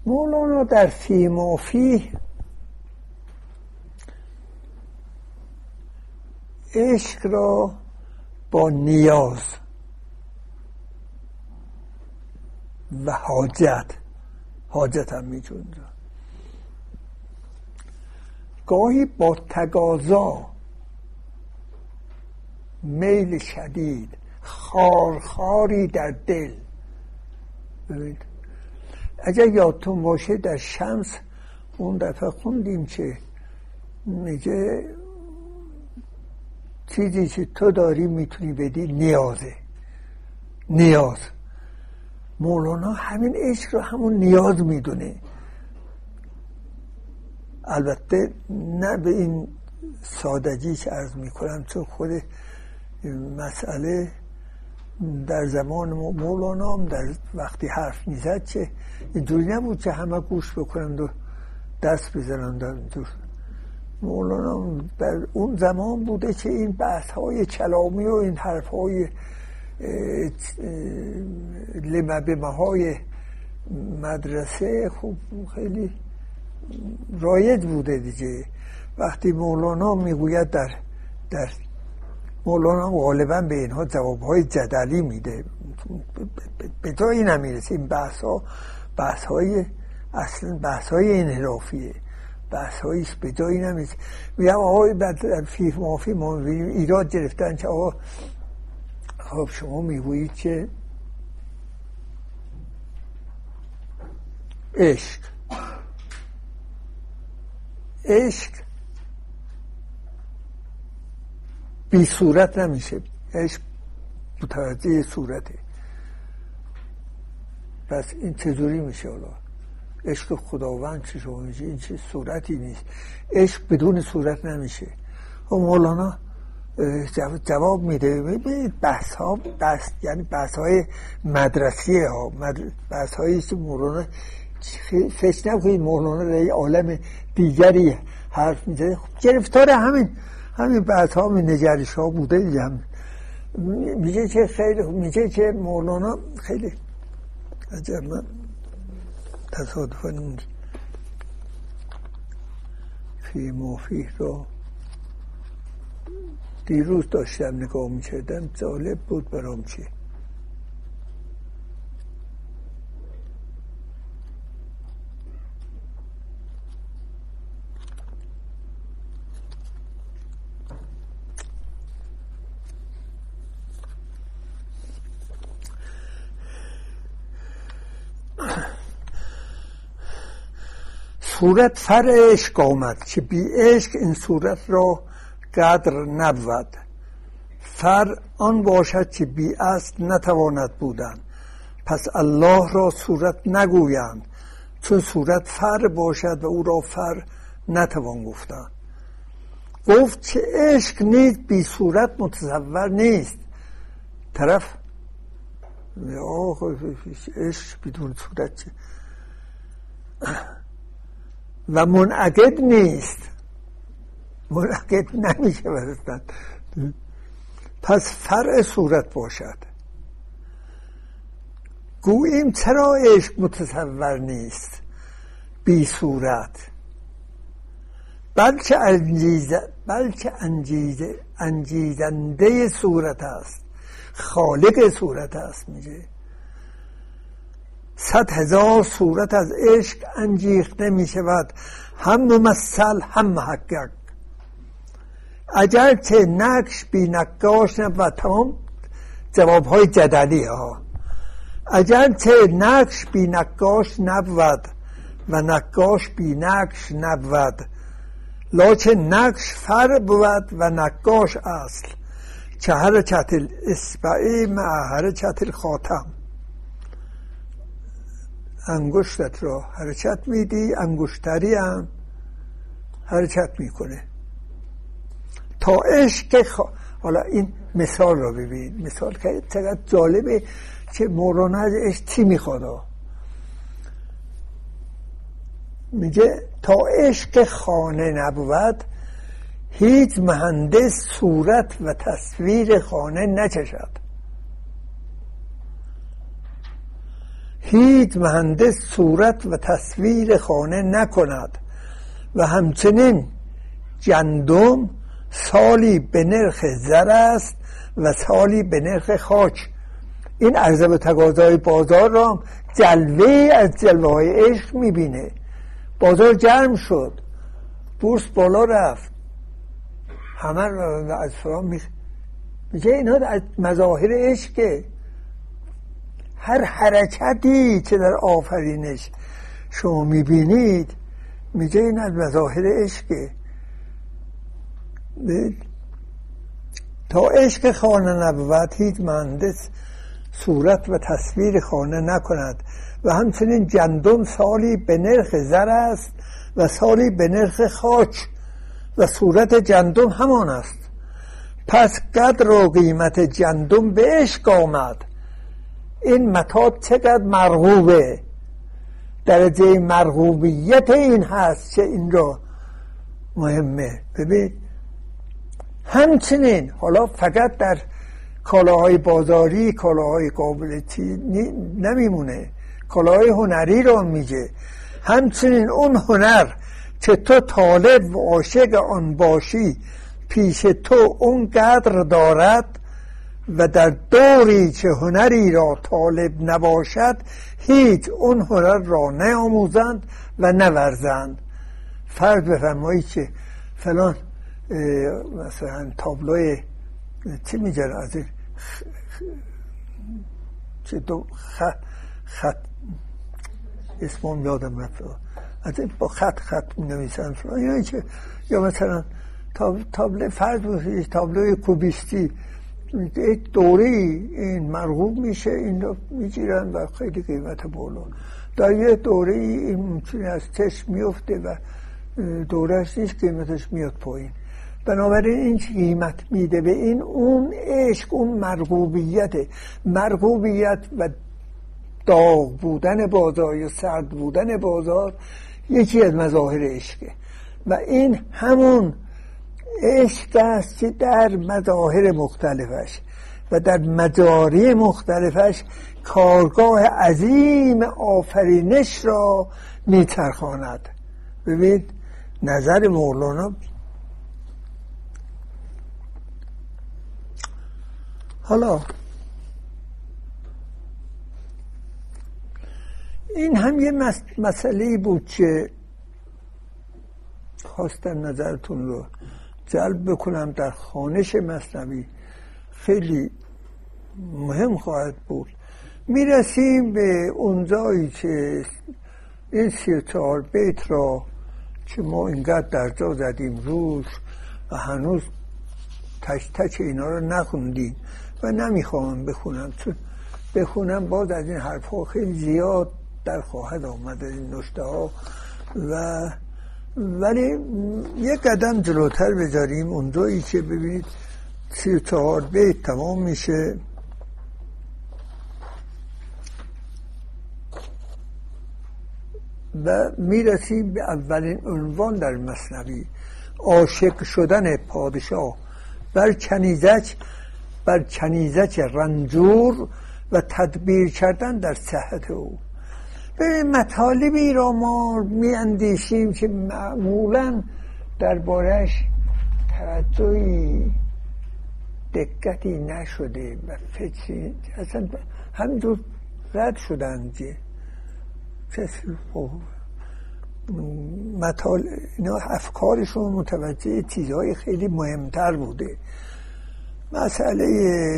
مولانا در فی عشق را با نیاز و حاجت حاجت هم میجونده گاهی با تقاضا میل شدید خارخاری در دل. ببینید اگر یادتون باشه در شمس اون دفعه خوندیم که میگه چیزی که تو داری می‌تونی بدی نیازه. نیاز. مولانا همین عشق رو همون نیاز می‌دونه. البته نه به این سادگی که عرض می‌کنم چون خود مسئله در زمان مولانا هم در وقتی حرف می‌زد چه اینجوری نبود که همه گوش بکنند و دست بزنند در مولانا در اون زمان بوده که این بحث های کلامی و این حرف های لمبه های مدرسه خوب خیلی رایج بوده دیگه. وقتی مولانا می‌گوید در در مولانا غالبا به اینها جوابهای جدلی میده. به جایی نمی‌رسه این بحث ها بحث های اصلا بحث های انحرافیه. بحث هاییش به جایی نمی‌رسه. میگم آقای بعد فیف مافی ما ایراد گرفتن که آقا خب شما می‌گویید که عشق. عشق بی صورت نمیشه. عشق متوجه صورته. پس این چجوری میشه حالا؟ عشق خداوند چه شما این چه صورتی نیست. عشق بدون صورت نمیشه. و خب مولانا جواب میده. ببینید بحث ها بحث یعنی بحث های مدرسی ها. بحث هایی که مولانا فکر نکنید مولانا در عالم دیگری حرف می‌زنه. خب گرفتار همین همین بحث ها نجرش ها بوده هم میگه که خیلی میگه که مولانا خیلی عجب من تصادفا فی موفیه رو دیروز داشتم نگاه می‌کردم جالب بود برام چی. صورت فر عشق آمد که بی عشق این صورت را قدر نبود. فر آن باشد که بی است نتواند بودن. پس الله را صورت نگویند. چون صورت فر باشد و او را فر نتوان گفتن. گفت که عشق نیست بی صورت متصور نیست. طرف عشق بدون صورت و منعقد نیست. منعقد نمیشه برستن. پس فرع صورت باشد. گوییم چرا عشق متصور نیست؟ بی صورت. بلکه انجیزه بلکه انجیزه انجیزنده صورت است. خالق صورت است میگه. صد هزار صورت از عشق انجیخته می شود. هم ممثل هم محقق. اگر که نقش بی نقاش و تمام جواب های جدلی ها. اگر که نقش بی نقاش نبود و نقاش بی نقش نبود. لاچه نقش فر بود و نقاش اصل. که حرکت الاسبعی مع حرکت الخاتم. انگشتت را حرکت میدی انگشتری هم حرکت می‌کنه. تا عشق حالا این مثال را ببین. مثال که چقدر جالبه که مولانا از عشق چی می‌خواد؟ میگه تا عشق خانه نبود هیچ مهندس صورت و تصویر خانه نچشد. هیچ مهندس صورت و تصویر خانه نکند و همچنین جندم سالی به نرخ زر است و سالی به نرخ خاک. این عرضه به تقاضای بازار را جلوه از جلوه های عشق می‌بینه. بازار جرم شد. بورس بالا رفت. همه از فرام می میگه اینا از مظاهر عشقه. هر حرکتی که در آفرینش شما می‌بینید میگه این از مظاهر عشقه. تا عشق خانه نبود هیچ مهندس صورت و تصویر خانه نکند و همچنین جندم سالی به نرخ زر است و سالی به نرخ خاک و صورت جندم همان است. پس قدر و قیمت جندم به عشق آمد. این متاب چقدر مرغوبه. درجه مرغوبیت این هست که این را مهمه. ببین همچنین حالا فقط در کالاهای بازاری کالاهای قابل نمیمونه. کالاهای هنری رو میگه. همچنین اون هنر که تو طالب و عاشق آن باشی پیش تو اون قدر دارد و در دوری که هنری را طالب نباشد هیچ اون هنر را نیاموزند و نورزند. فرض بفرمایید که فلان مثلا تابلوی چی میگن از این چه دو خط خط اسمم یادم رفت. از این با خط خط می نویسن یا یا مثلا تابلو بسید تابلوی کوبیستی. یک دوره این مرغوب میشه این رو می‌گیرن و خیلی قیمت بالا. در یه دوره این ممکنه از چشم میفته و دورش نیست قیمتش میاد پایین. بنابراین این قیمت میده به این اون عشق اون مرغوبیت. مرغوبیت و داغ بودن بازار یا سرد بودن بازار یکی از مظاهر عشقه. و این همون عشق است که در مظاهر مختلفش و در مجاری مختلفش کارگاه عظیم آفرینش را میچرخاند. ببین نظر مولانا. حالا این هم یه مسئله بود که خواستم نظرتون رو جلب بکنم در خانش مصنوی. خیلی مهم خواهد بود. می‌رسیم به اونجایی که این سی چهار بیت را که ما اینقدر در جا زدیم روش و هنوز تش تش اینا رو نخوندیم و نمی‌خوام بخونم چون بخونم باز از این حرف ها خیلی زیاد در خواهد آمد این نشته ها و ولی یک قدم جلوتر بذاریم اونجایی که ببینید سی چهار بیت تمام میشه. و می‌رسیم به اولین عنوان در مصنوی. عاشق شدن پادشاه بر کنیزک بر کنیزک رنجور و تدبیر کردن در صحت او. به مطالبی را ما می اندیشیم که معمولا دربارش توجهی دقتی نشده و فکری اصلا همینطور رد شدن که مطال... اینا افکارشون متوجه چیزهای خیلی مهمتر بوده. مسئله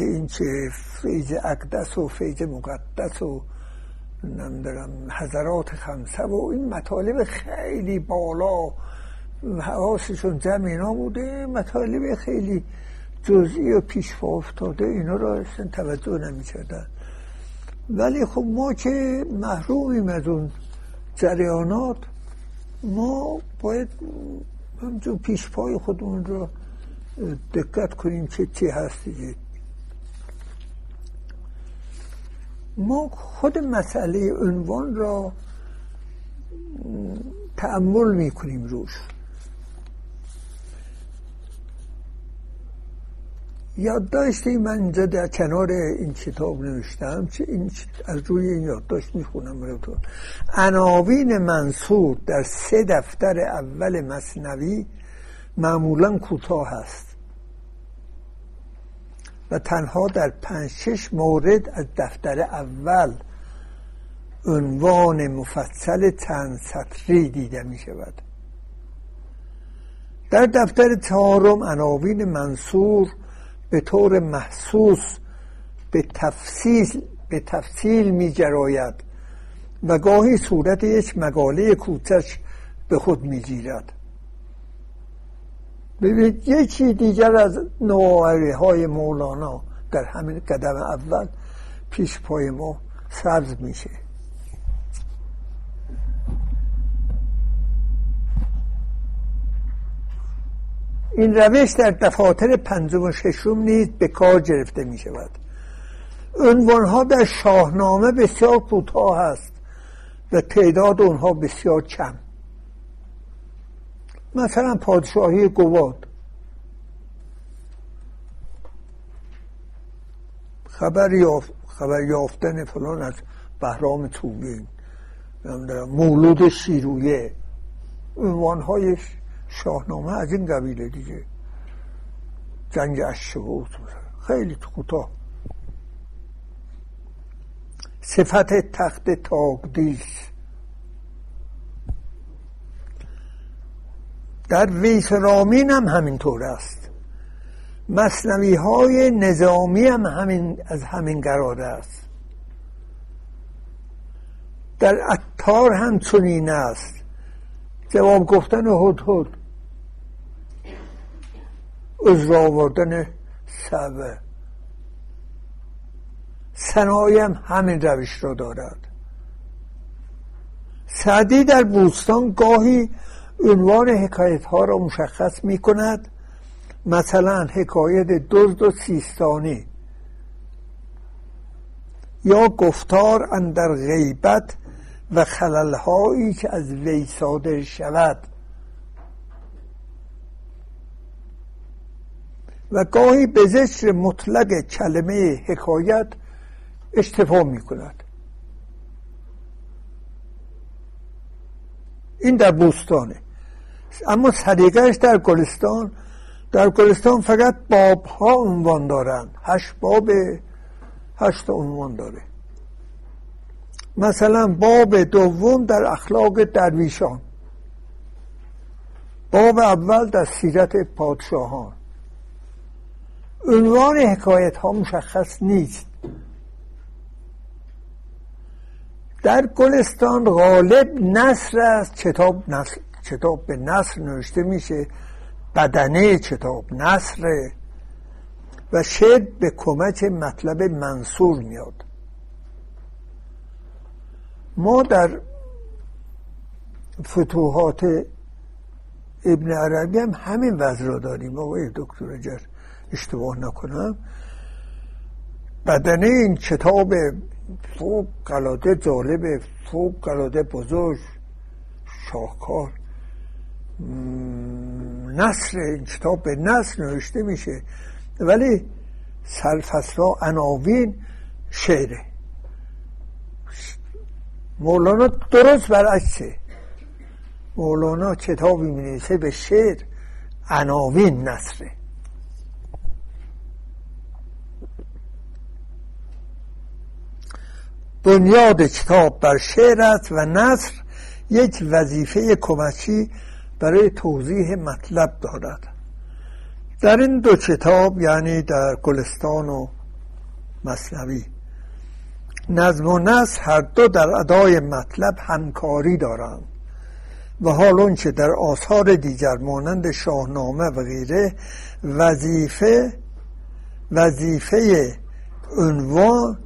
این که فیض اقدس و فیض مقدس و نمی‌دونم حضرات خمسه و این مطالب خیلی بالا. حواسشون جمع اینا بوده مطالب خیلی جزئی و پیش افتاده اینا را اصلا توجه نمی ولی خب ما که محرومیم از اون جریانات ما باید همجور پیش پای خودمون رو دقت کنیم که چی هست دیگه. ما خود مسئله عنوان را تعمل می‌کنیم روش. یادداشتی من اینجا در کنار این کتاب نوشتم چه این از روی این یادداشت می‌خونم براتون. عناوین منصور در سه دفتر اول مصنوی معمولا کوتاه است. تنها در پنج شش مورد از دفتر اول عنوان مفصل چند سطری دیده می شود. در دفتر چهارم عناوین منصور به طور محسوس به تفصیل به تفصیل می جراید و گاهی صورت یک مقاله کوچک به خود می گیرد. ببینید یکی دیگر از نوآوری های مولانا در همین قدم اول پیش پای ما سبز میشه. این روش در دفاتر پنجم و ششم نیز به کار گرفته می شود عنوانها در شاهنامه بسیار کوتاه است و تعداد اونها بسیار کم. مثلا پادشاهی گواد. خبر, یافت خبر یافتن فلان از بهرام توبین. مولود شیرویه عنوانهای شاهنامه از این قبیله دیگه. جنگ اشبوت خیلی کوتاه. صفت تخت تاگدیس در ویسرامین هم همینطور است. مصنوی های نظامی هم همین از همین قرار است. در اتار هم چنین است. جواب گفتن هد هد. از آوردن سبه. سنایی هم همین روش را دارد. سعدی در بوستان گاهی عنوان حکایت ها را مشخص می کند مثلا حکایت دزد و سیستانی. یا گفتار اندر غیبت و خللهایی که از وی صادر شود. و گاهی به ذکر مطلق کلمه حکایت اشتفا می کند این در بوستانه. اما صدیقش در گلستان در گلستان فقط باب ها عنوان دارند. هشت باب هشت عنوان داره. مثلا باب دوم در اخلاق درویشان. باب اول در سیرت پادشاهان. عنوان حکایت ها مشخص نیست. در گلستان غالب نصر است کتاب نصر کتاب به نصر نوشته میشه؟ بدنه کتاب نصر و شعر به کمک مطلب منصور میاد. ما در فتوحات ابن عربی هم همین وضع را داریم. آقای دکتر اگر اشتباه نکنم. بدنه این کتاب فوق قلاده جالب فوق قلاده بزرگ شاهکار. نصر این کتاب به نصر نوشته میشه. ولی سرفصلا عناوین شعره. مولانا درست برعکسه. مولانا کتابی می به شعر عناوین نصره بنیاد کتاب بر شعر است و نصر یک وظیفه کمکی برای توضیح مطلب دارد. در این دو کتاب یعنی در گلستان و مصنوی نظم و نصر هر دو در ادای مطلب همکاری دارند. و حال که در آثار دیگر مانند شاهنامه و غیره وظیفه وظیفه عنوان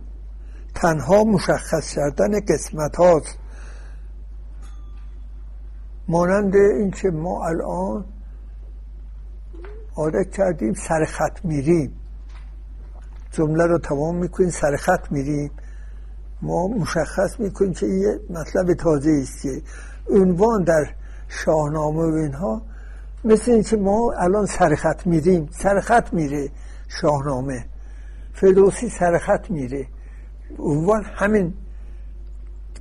تنها مشخص کردن قسمت هاست مانند اینکه ما الان عادت کردیم سر خط میریم. جمله رو تمام می‌کنیم سر خط میریم. ما مشخص می‌کنیم که یه مطلب تازه است که عنوان در شاهنامه و اینها مثل اینکه ما الان سر خط میریم. سر خط میره شاهنامه. فردوسی سر خط میره. عنوان همین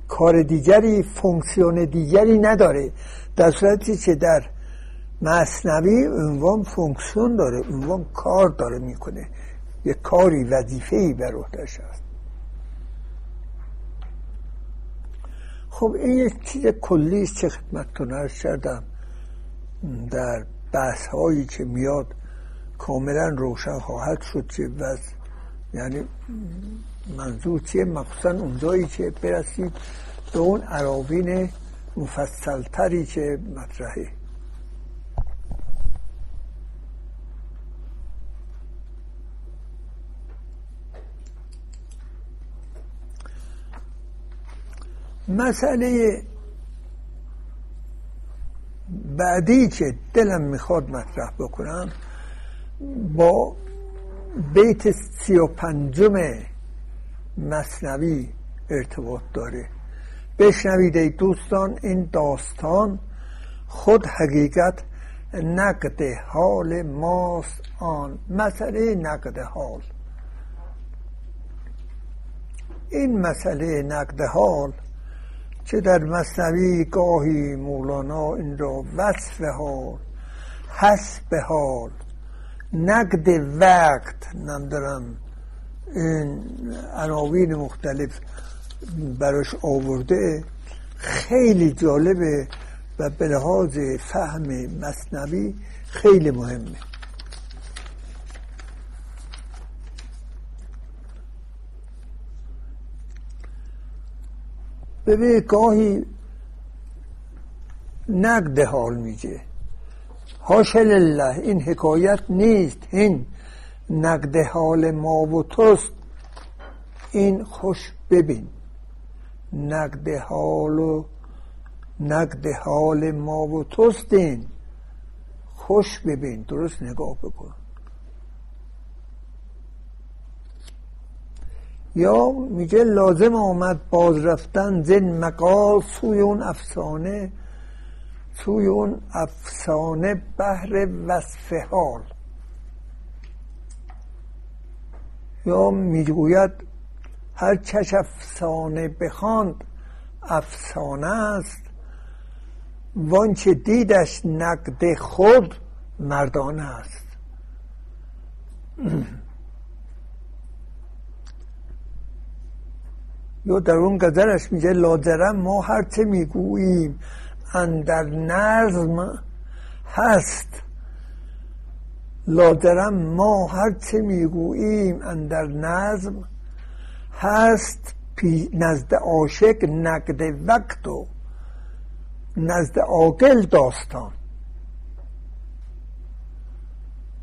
کار دیگری فونکسیون دیگری نداره. در صورتی که در مصنوی عنوان فونکسیون داره عنوان کار داره می‌کنه. یه کاری وظیفه ای بر عهدهش هست. خب این یک چیز کلی است که خدمتتون عرض کردم. در بحث هایی که میاد کاملا روشن خواهد شد که بس یعنی منظور چیه؟ مخصوصا اونجایی که برسید به اون عراوین مفصلتری که مطرحه. مسئله بعدی که دلم می‌خواد مطرح بکنم با بیت سی و پنجم مصنوی ارتباط داره. بشنوید دوستان این داستان خود حقیقت نقد حال ماست آن. مسئله نقد حال. این مسئله نقد حال که در مصنوی گاهی مولانا این را وصف حال حسب حال. نقد وقت نمیدارم این عناوین مختلف براش آورده خیلی جالبه و به لحاظ فهم مصنوی خیلی مهمه. ببین گاهی نقد حال میگه. هاش لله این حکایت نیست این نقد حال ما و توست. این خوش ببین. نقد حال و نقد حال ما و توست این خوش ببین. درست نگاه بکن. یا میگه لازم آمد باز رفتن زن مقال سوی اون افسانه سوی اون افسانه بهر وصف حال. یا می‌گوید هر چش افسانه بخواند افسانه است. وانچه دیدش نقد خود مردانه است. یا در اون گذرش میگه لادرم ما هرچه می‌گوییم اندر نظم هست. لادرم ما هرچه می‌گوییم اندر نظم هست نزد عاشق نقد وقت و نزد عاقل داستان.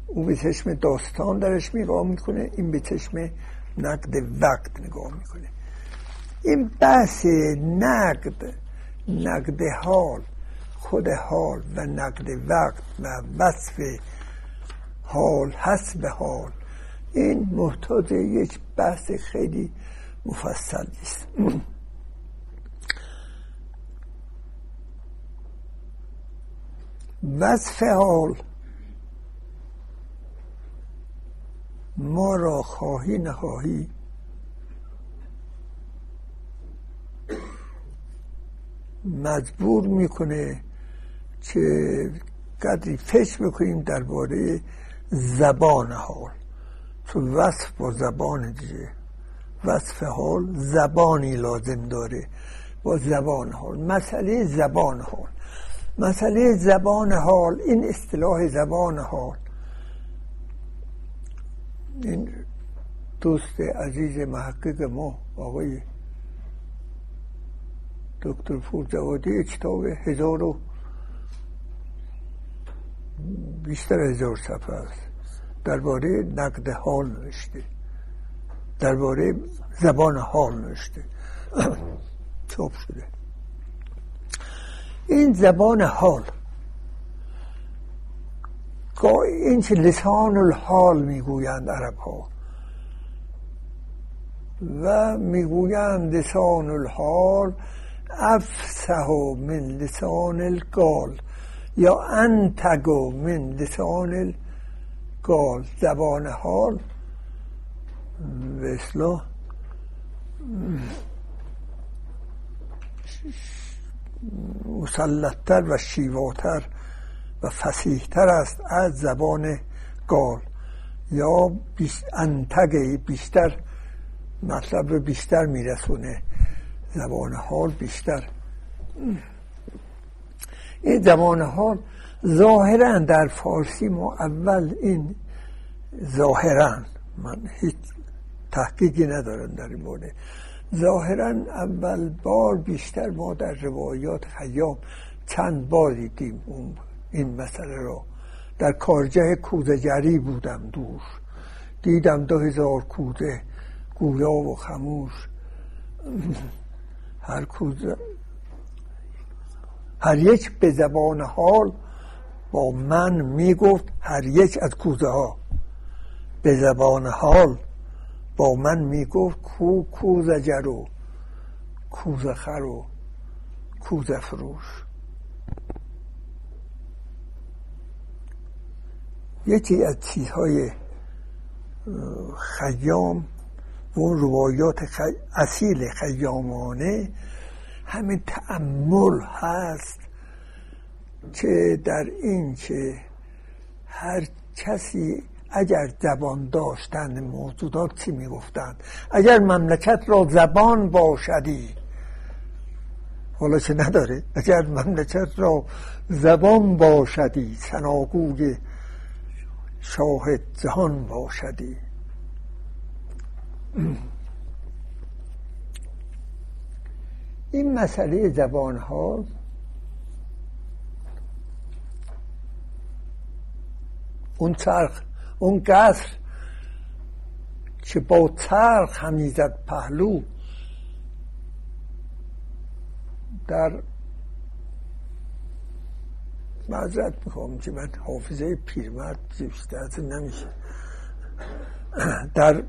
او به چشم داستان درش نگاه می‌کنه این به چشم نقد وقت نگاه می‌کنه. این بحث نقد نقد حال خود حال و نقد وقت و وصف حال حسب حال. این محتاج یک بحث خیلی مفصل است وصف حال. ما را خواهی نخواهی. مجبور می‌کنه که قدری فکر بکنیم درباره زبان حال. چون وصف با زبان دیگه. وصف حال زبانی لازم داره با زبان حال. مسئله زبان حال. مسئله زبان حال این اصطلاح زبان حال. این دوست عزیز محقق ما آقای دکتر فورزوادی کتاب هزار و بیشتر هزار صفحه است. درباره نقد حال نوشته. درباره زبان حال نوشته. چاپ شده. این زبان حال این که لسان الحال می‌گویند عرب ها و می‌گویند لسان الحال افسه من لسان القال. یا انتگو من لسان القال زبان حال. اصلاح. مسلطتر و شیواتر و فسیحتر است از زبان گال یا انتگ بیشتر مطلب بیشتر میرسونه. زبان حال بیشتر. این زبان حال ظاهرا در فارسی ما اول این ظاهرا من هیچ تحقیقی ندارم در این مورد. ظاهرا اول بار بیشتر ما در روایات خیام چند بار دیدیم اون این مسئله رو در کارجه کودجری بودم دور. دیدم دو هزار کوده گویا و خموش. هر کوزه هر یک به زبان حال با من می‌گفت هر یک از کوزه ها. به زبان حال با من می‌گفت کو کوزه جرو کوزه خرو کوزه فروش. یکی از چیزهای خیام و روایات اصیل خیامانه همین تعمل هست که در این که هر کسی اگر زبان داشتن موجودات چی می‌گفتند اگر مملکت را زبان باشدی. حالا چه نداره؟ اگر مملکت را زبان باشدی سناگوی شاهد جهان باشدی. این مسئله زبان ها اون چرخ اون قصر که با چرخ همیزد پهلو در معذرت می‌خوام که من حافظه پیرمرد بیشتر نمیشه. در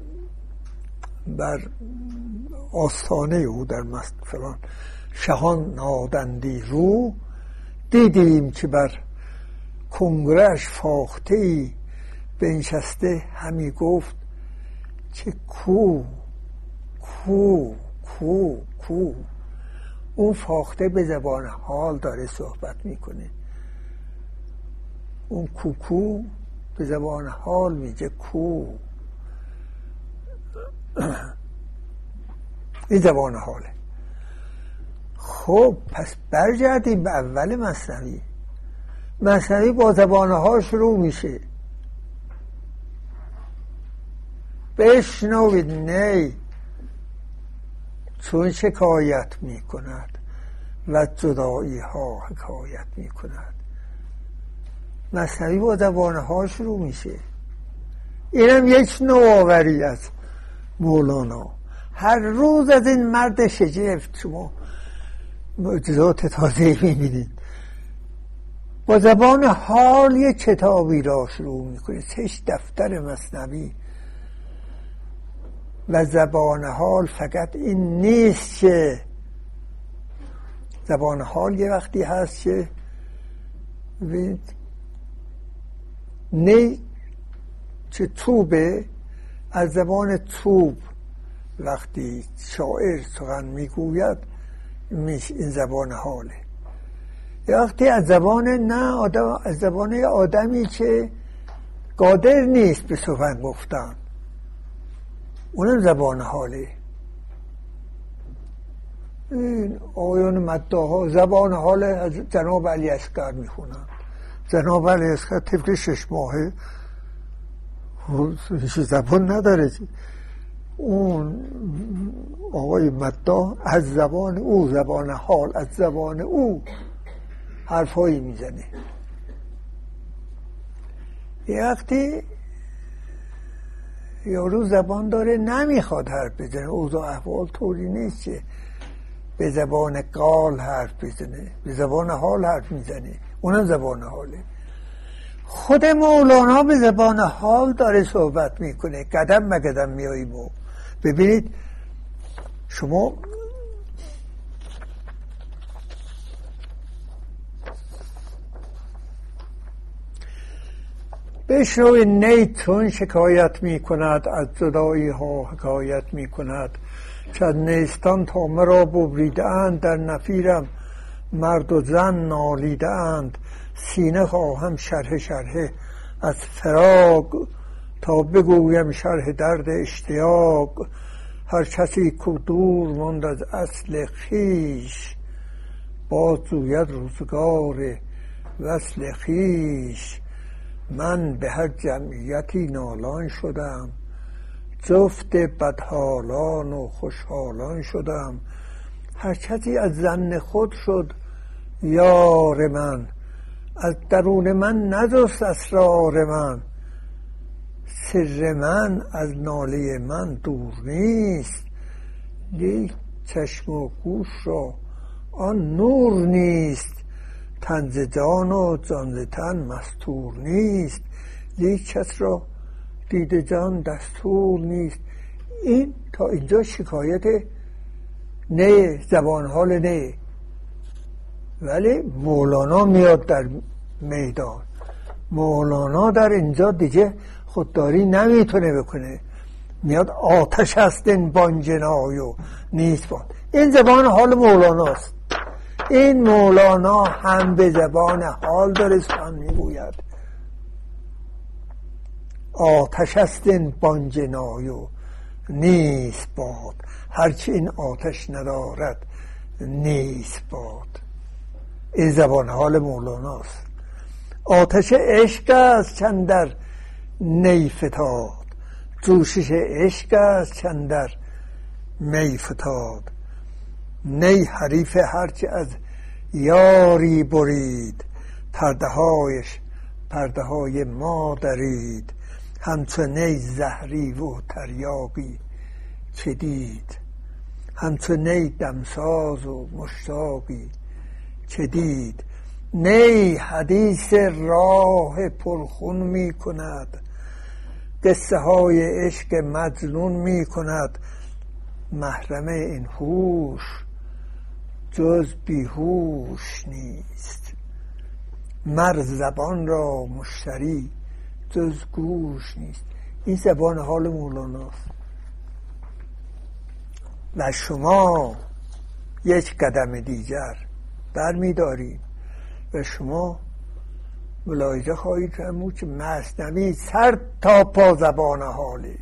بر آستانه او در فلان شهان نادندی رو دیدیم که بر کنگرش فاخته ای بنشسته همی گفت که کو کو کو کو. اون فاخته به زبان حال داره صحبت می‌کنه. اون کوکو به زبان حال میگه کو. این زبان حاله. خب پس برگردیم به اول مصنوی. مصنوی با زبان شروع میشه. بشنوید نی. چون شکایت می‌کند و جدایی ها حکایت می‌کند. مصنوی با زبان ها شروع میشه. اینم یک نوآوری از مولانا. هر روز از این مرد شگفت شما معجزات تازه می‌بینید. با زبان حال یک کتابی را شروع می‌کنید سش دفتر مصنوی. و زبان حال فقط این نیست که زبان حال یه وقتی هست که نه چه توبه از زبان توب وقتی شاعر سخن می‌گوید این زبان حاله. وقتی از زبان نه آدم از زبان آدمی که قادر نیست به سخن گفتن اونم زبان حاله. این آیان مداها زبان حال از جناب علی اسکر می‌خونن. جناب علی اسکر طفل شش ماهه. هیچ زبان نداره. اون آقای مدا از زبان او زبان حال از زبان او حرفایی می‌زنه. یه وقتی یارو زبان داره نمی‌خواد حرف بزنه. اوضاع احوال طوری نیست که به زبان قال حرف بزنه به زبان حال حرف می‌زنه. اونم زبان حاله. خود مولانا به زبان حال داره صحبت می‌کنه. قدم به قدم میاییم و ببینید شما بشنو نیتون شکایت می کند از جدایی ها حکایت می کند چند نیستان تا مرا ببریده در نفیرم مرد و زن نالیده سینه خواهم شرح شرح. از فراق تا بگویم شرح درد اشتیاق. هر کسی کو دور ماند از اصل خیش باز جوید روزگار وصل خیش. من به هر جمعیتی نالان شدم جفت بدحالان و خوشحالان شدم. هر کسی از ظن خود شد یار من. از درون من نجست اسرار من. سر من از ناله من دور نیست. لیک چشم و گوش را آن نور نیست. تن ز جان و جان ز تن مستور نیست. لیک کس را دید جان دستور نیست. این تا اینجا شکایت نه زبان حال نه. ولی مولانا میاد در میدان. مولانا در اینجا دیگه خودداری نمی‌تونه بکنه. میاد آتش هست این بانجنای و نیست بان این زبان حال مولاناست. این مولانا هم به زبان حال سخن می‌گوید. آتش است این بانجنای و نیست باد. هرچی این آتش ندارد نیست باد. این زبان حال مولاناست آتش عشق است چند در نی فتاد جوشش عشق است چند در می فتاد نی حریف هرچی از یاری برید پرده هایش پرده های ما درید. همچو نی زهری و تریاقی چه دید؟ همچو نی دمساز و مشتاقی چه دید؟ نی حدیث راه پرخون می کند. قصه های عشق مجنون می کند. محرم این هوش جز بیهوش نیست. مر زبان را مشتری جز گوش نیست. این زبان حال مولاناست و شما یک قدم دیگر برمیدارید و شما ملاحظه خواهید فرمود که مصنوی سر تا پا زبان حاله.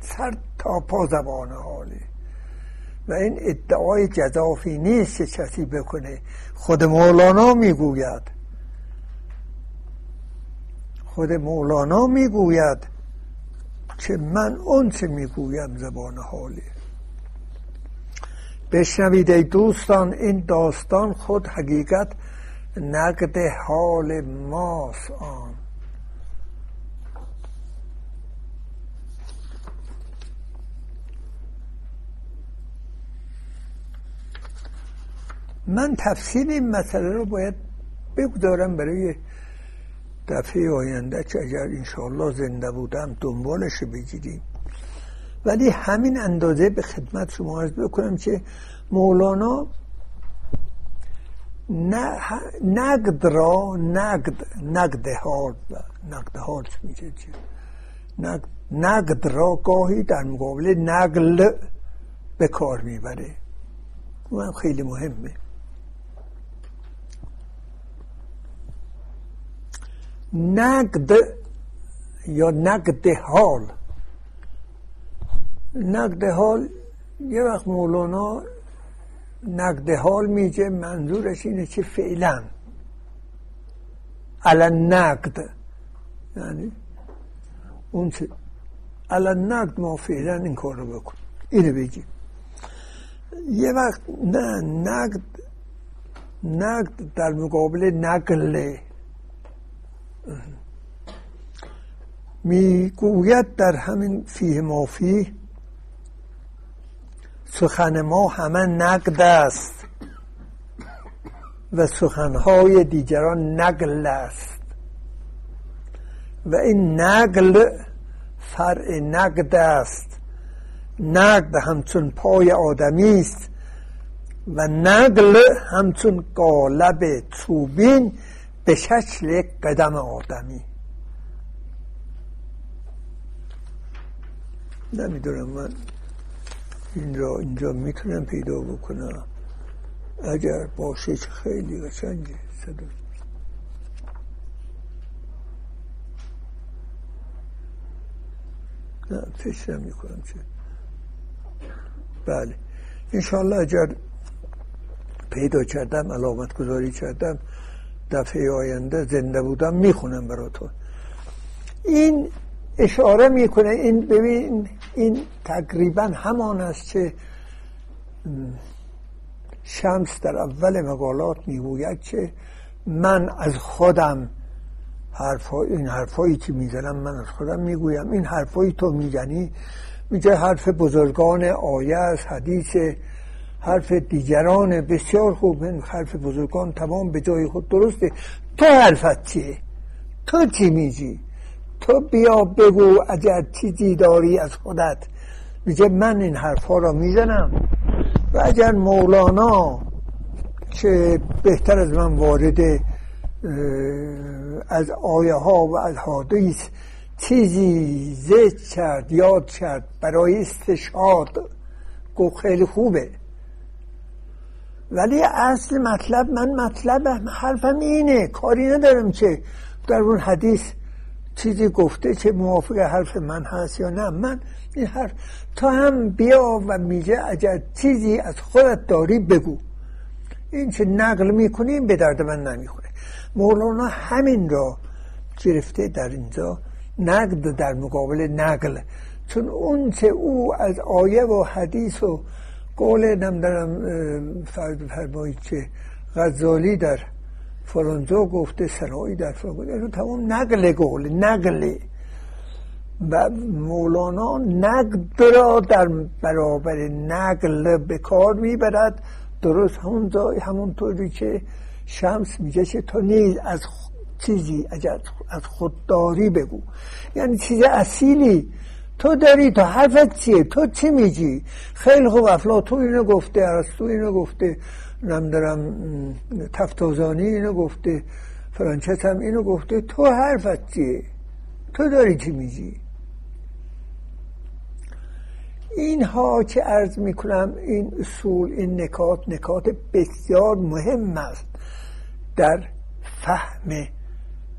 سر تا پا زبان حاله. و این ادعای جذافی نیست که کسی بکنه. خود مولانا می‌گوید. خود مولانا می‌گوید که من اون چه می‌گویم زبان حاله. بشنوید ای دوستان این داستان خود حقیقت نقد حال ماست آن. من تفصیل این مسئله رو باید بگذارم برای دفعه آینده که اگر انشاءالله زنده بودم دنبالش بگیریم. ولی همین اندازه به خدمت شما عرض بکنم که مولانا نقد را نقد نقد حال نقد حال میشه نقد, نقد را گاهی در مقابل نقل به کار می‌بره. اون خیلی مهمه. نقد یا نقد حال نقد حال یه وقت مولانا نقد حال میگه منظورش اینه که فعلا. الان نقد یعنی اون چه نقد ما فعلا این کار رو بکن اینو بگیم. یه وقت نه نقد نقد در مقابل نقل. می‌گوید در همین فیه مافی سخن ما همه نقد است و سخنهای دیگران نقل است. و این نقل فرع نقد است. نقد همچون پای آدمی است و نقل همچون قالب چوبین به شکل قدم آدمی. نمی‌دونم من این را اینجا می‌تونم پیدا بکنم. اگر باشه چه خیلی قشنگه. صدا. نه فکر نمی کنم چه. بله. انشالله اگر پیدا کردم علامت گذاری کردم دفعه آینده زنده بودم می‌خونم براتون. این اشاره می‌کنه. این ببین این تقریبا همان است که شمس در اول مقالات می‌گوید که من از خودم حرفا این حرفایی که می‌زنم من از خودم می‌گویم. این حرفایی تو می‌زنی میگه حرف بزرگان آیه است حدیث حرف دیگران بسیار خوب. این حرف بزرگان تمام به جای خود درسته. تو حرفت چیه؟ تو چی میگی تو بیا بگو اگر چیزی داری از خودت. میگه من این حرفها را می‌زنم. و اگر مولانا که بهتر از من وارد از آیه ها و از حادیث چیزی ذکر کرد یاد کرد برای استشهاد گفت خیلی خوبه. ولی اصل مطلب من مطلب حرفم اینه کاری ندارم که در اون حدیث چیزی گفته که موافق حرف من هست یا نه من این حرف تا هم بیا و میگه اگر چیزی از خودت داری بگو. این که نقل می‌کنیم به درد من نمی‌خوره. مولانا همین را گرفته در اینجا نقد در مقابل نقل. چون اون که او از آیه و حدیث و قول نمیدارم فرد فرمایید که غزالی در فرانزا گفته سرایی در فرانزا تمام نقل قول نقل. و مولانا نقد را در برابر نقل به کار می‌برد. درست همون همونطوری که شمس میگه که تو نیز از چیزی از خودداری بگو. یعنی چیز اصیلی. تو داری تو حرفت چیه؟ تو چی میگی؟ خیلی خوب تو اینو گفته ارسطو اینو گفته. نمیدارم تفتازانی اینو گفته فرانچس هم اینو گفته تو حرفت چیه؟ تو داری چی میگی؟ اینها که عرض می‌کنم این اصول این نکات نکات بسیار مهم است در فهم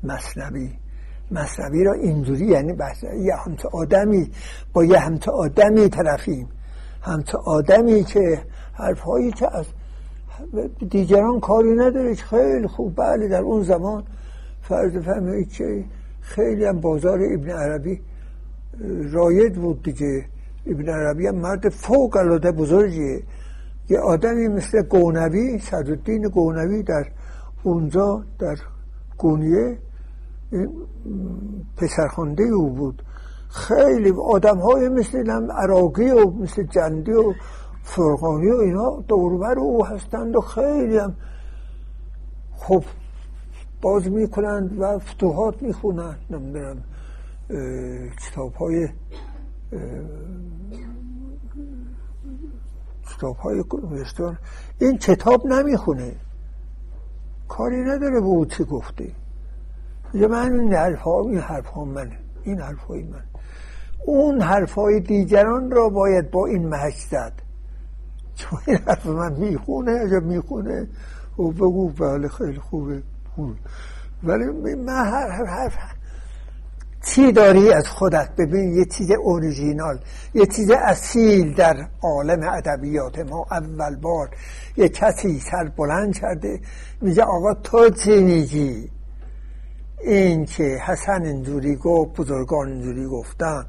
مصنبی مصنبی را اینجوری یعنی یه همت آدمی با یه همت آدمی طرفیم. همت آدمی که حرفهایی که از دیگران کاری نداره خیلی خوب. بله در اون زمان فرض فرمایید که خیلی هم بازار ابن عربی رایج بود دیگه. ابن عربی هم مرد فوق العاده بزرگیه. یه آدمی مثل گونوی صدالدین گونوی در اونجا در گونیه پسرخونده او بود. خیلی آدم های مثل عراقی و مثل جندی و فرقانی و اینا دوربر او هستند و خیلی هم خوب باز می‌کنند و فتوحات می‌خونند. نمی‌دونم کتاب های کتاب های این کتاب نمی‌خونه. کاری نداره به او چی گفته. یه من این حرف ها این حرف ها منه. این حرف های من اون حرف های دیگران را باید با این محش زد. چون این حرف من می‌خونه اگر می‌خونه و بگو بله خیلی خوبه ولی من هر حرف چی داری از خودت ببین یه چیز اوریژینال یه چیز اصیل در عالم ادبیات ما. اول بار یه کسی سر بلند کرده میگه آقا تو چی میگی؟ این که حسن اینجوری گفت بزرگان اینجوری گفتن.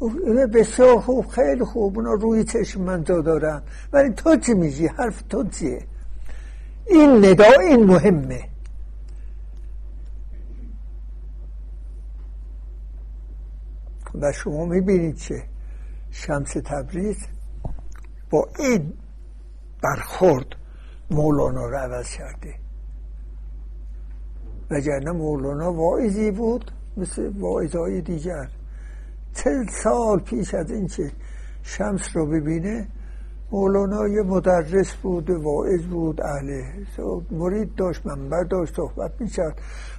اینه بسیار خوب خیلی خوب اونا روی چشم من جا دارن. ولی تو چی میگی؟ حرف تو چیه؟ این ندا این مهمه. و شما می‌بینید که شمس تبریز با این برخورد مولانا رو عوض کرده. وگرنه مولانا واعظی بود مثل واعظهای دیگر. چل سال پیش از اینکه شمس رو ببینه مولانا یه مدرس بود واعظ بود اهل مرید داشت منبر داشت صحبت می‌شد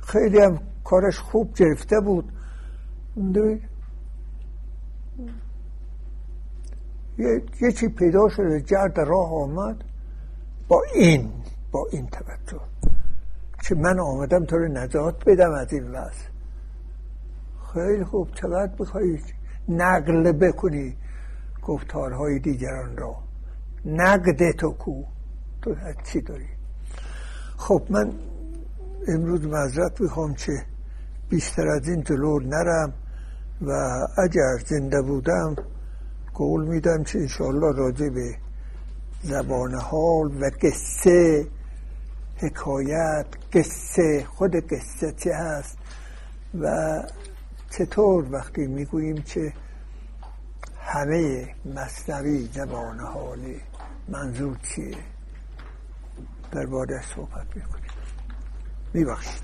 خیلی هم کارش خوب گرفته بود. یه, چی پیدا شده جرد راه آمد. با این با این توجه که من آمدم تو رو نجات بدم از این وضع. خیلی خوب چقدر بخوایی نقل بکنی گفتارهای دیگران را نقد تو کو؟ تو چی داری. خب من امروز معذرت می‌خوام که بیشتر از این جلو نرم و اگر زنده بودم قول میدم که انشاءالله راجع به زبان حال و قصه حکایت قصه خود قصه چه هست و چطور وقتی می‌گوییم که همه مصنوی زبان حالی منظور چیه؟ در باده صحبت می‌کنیم. میبخشید.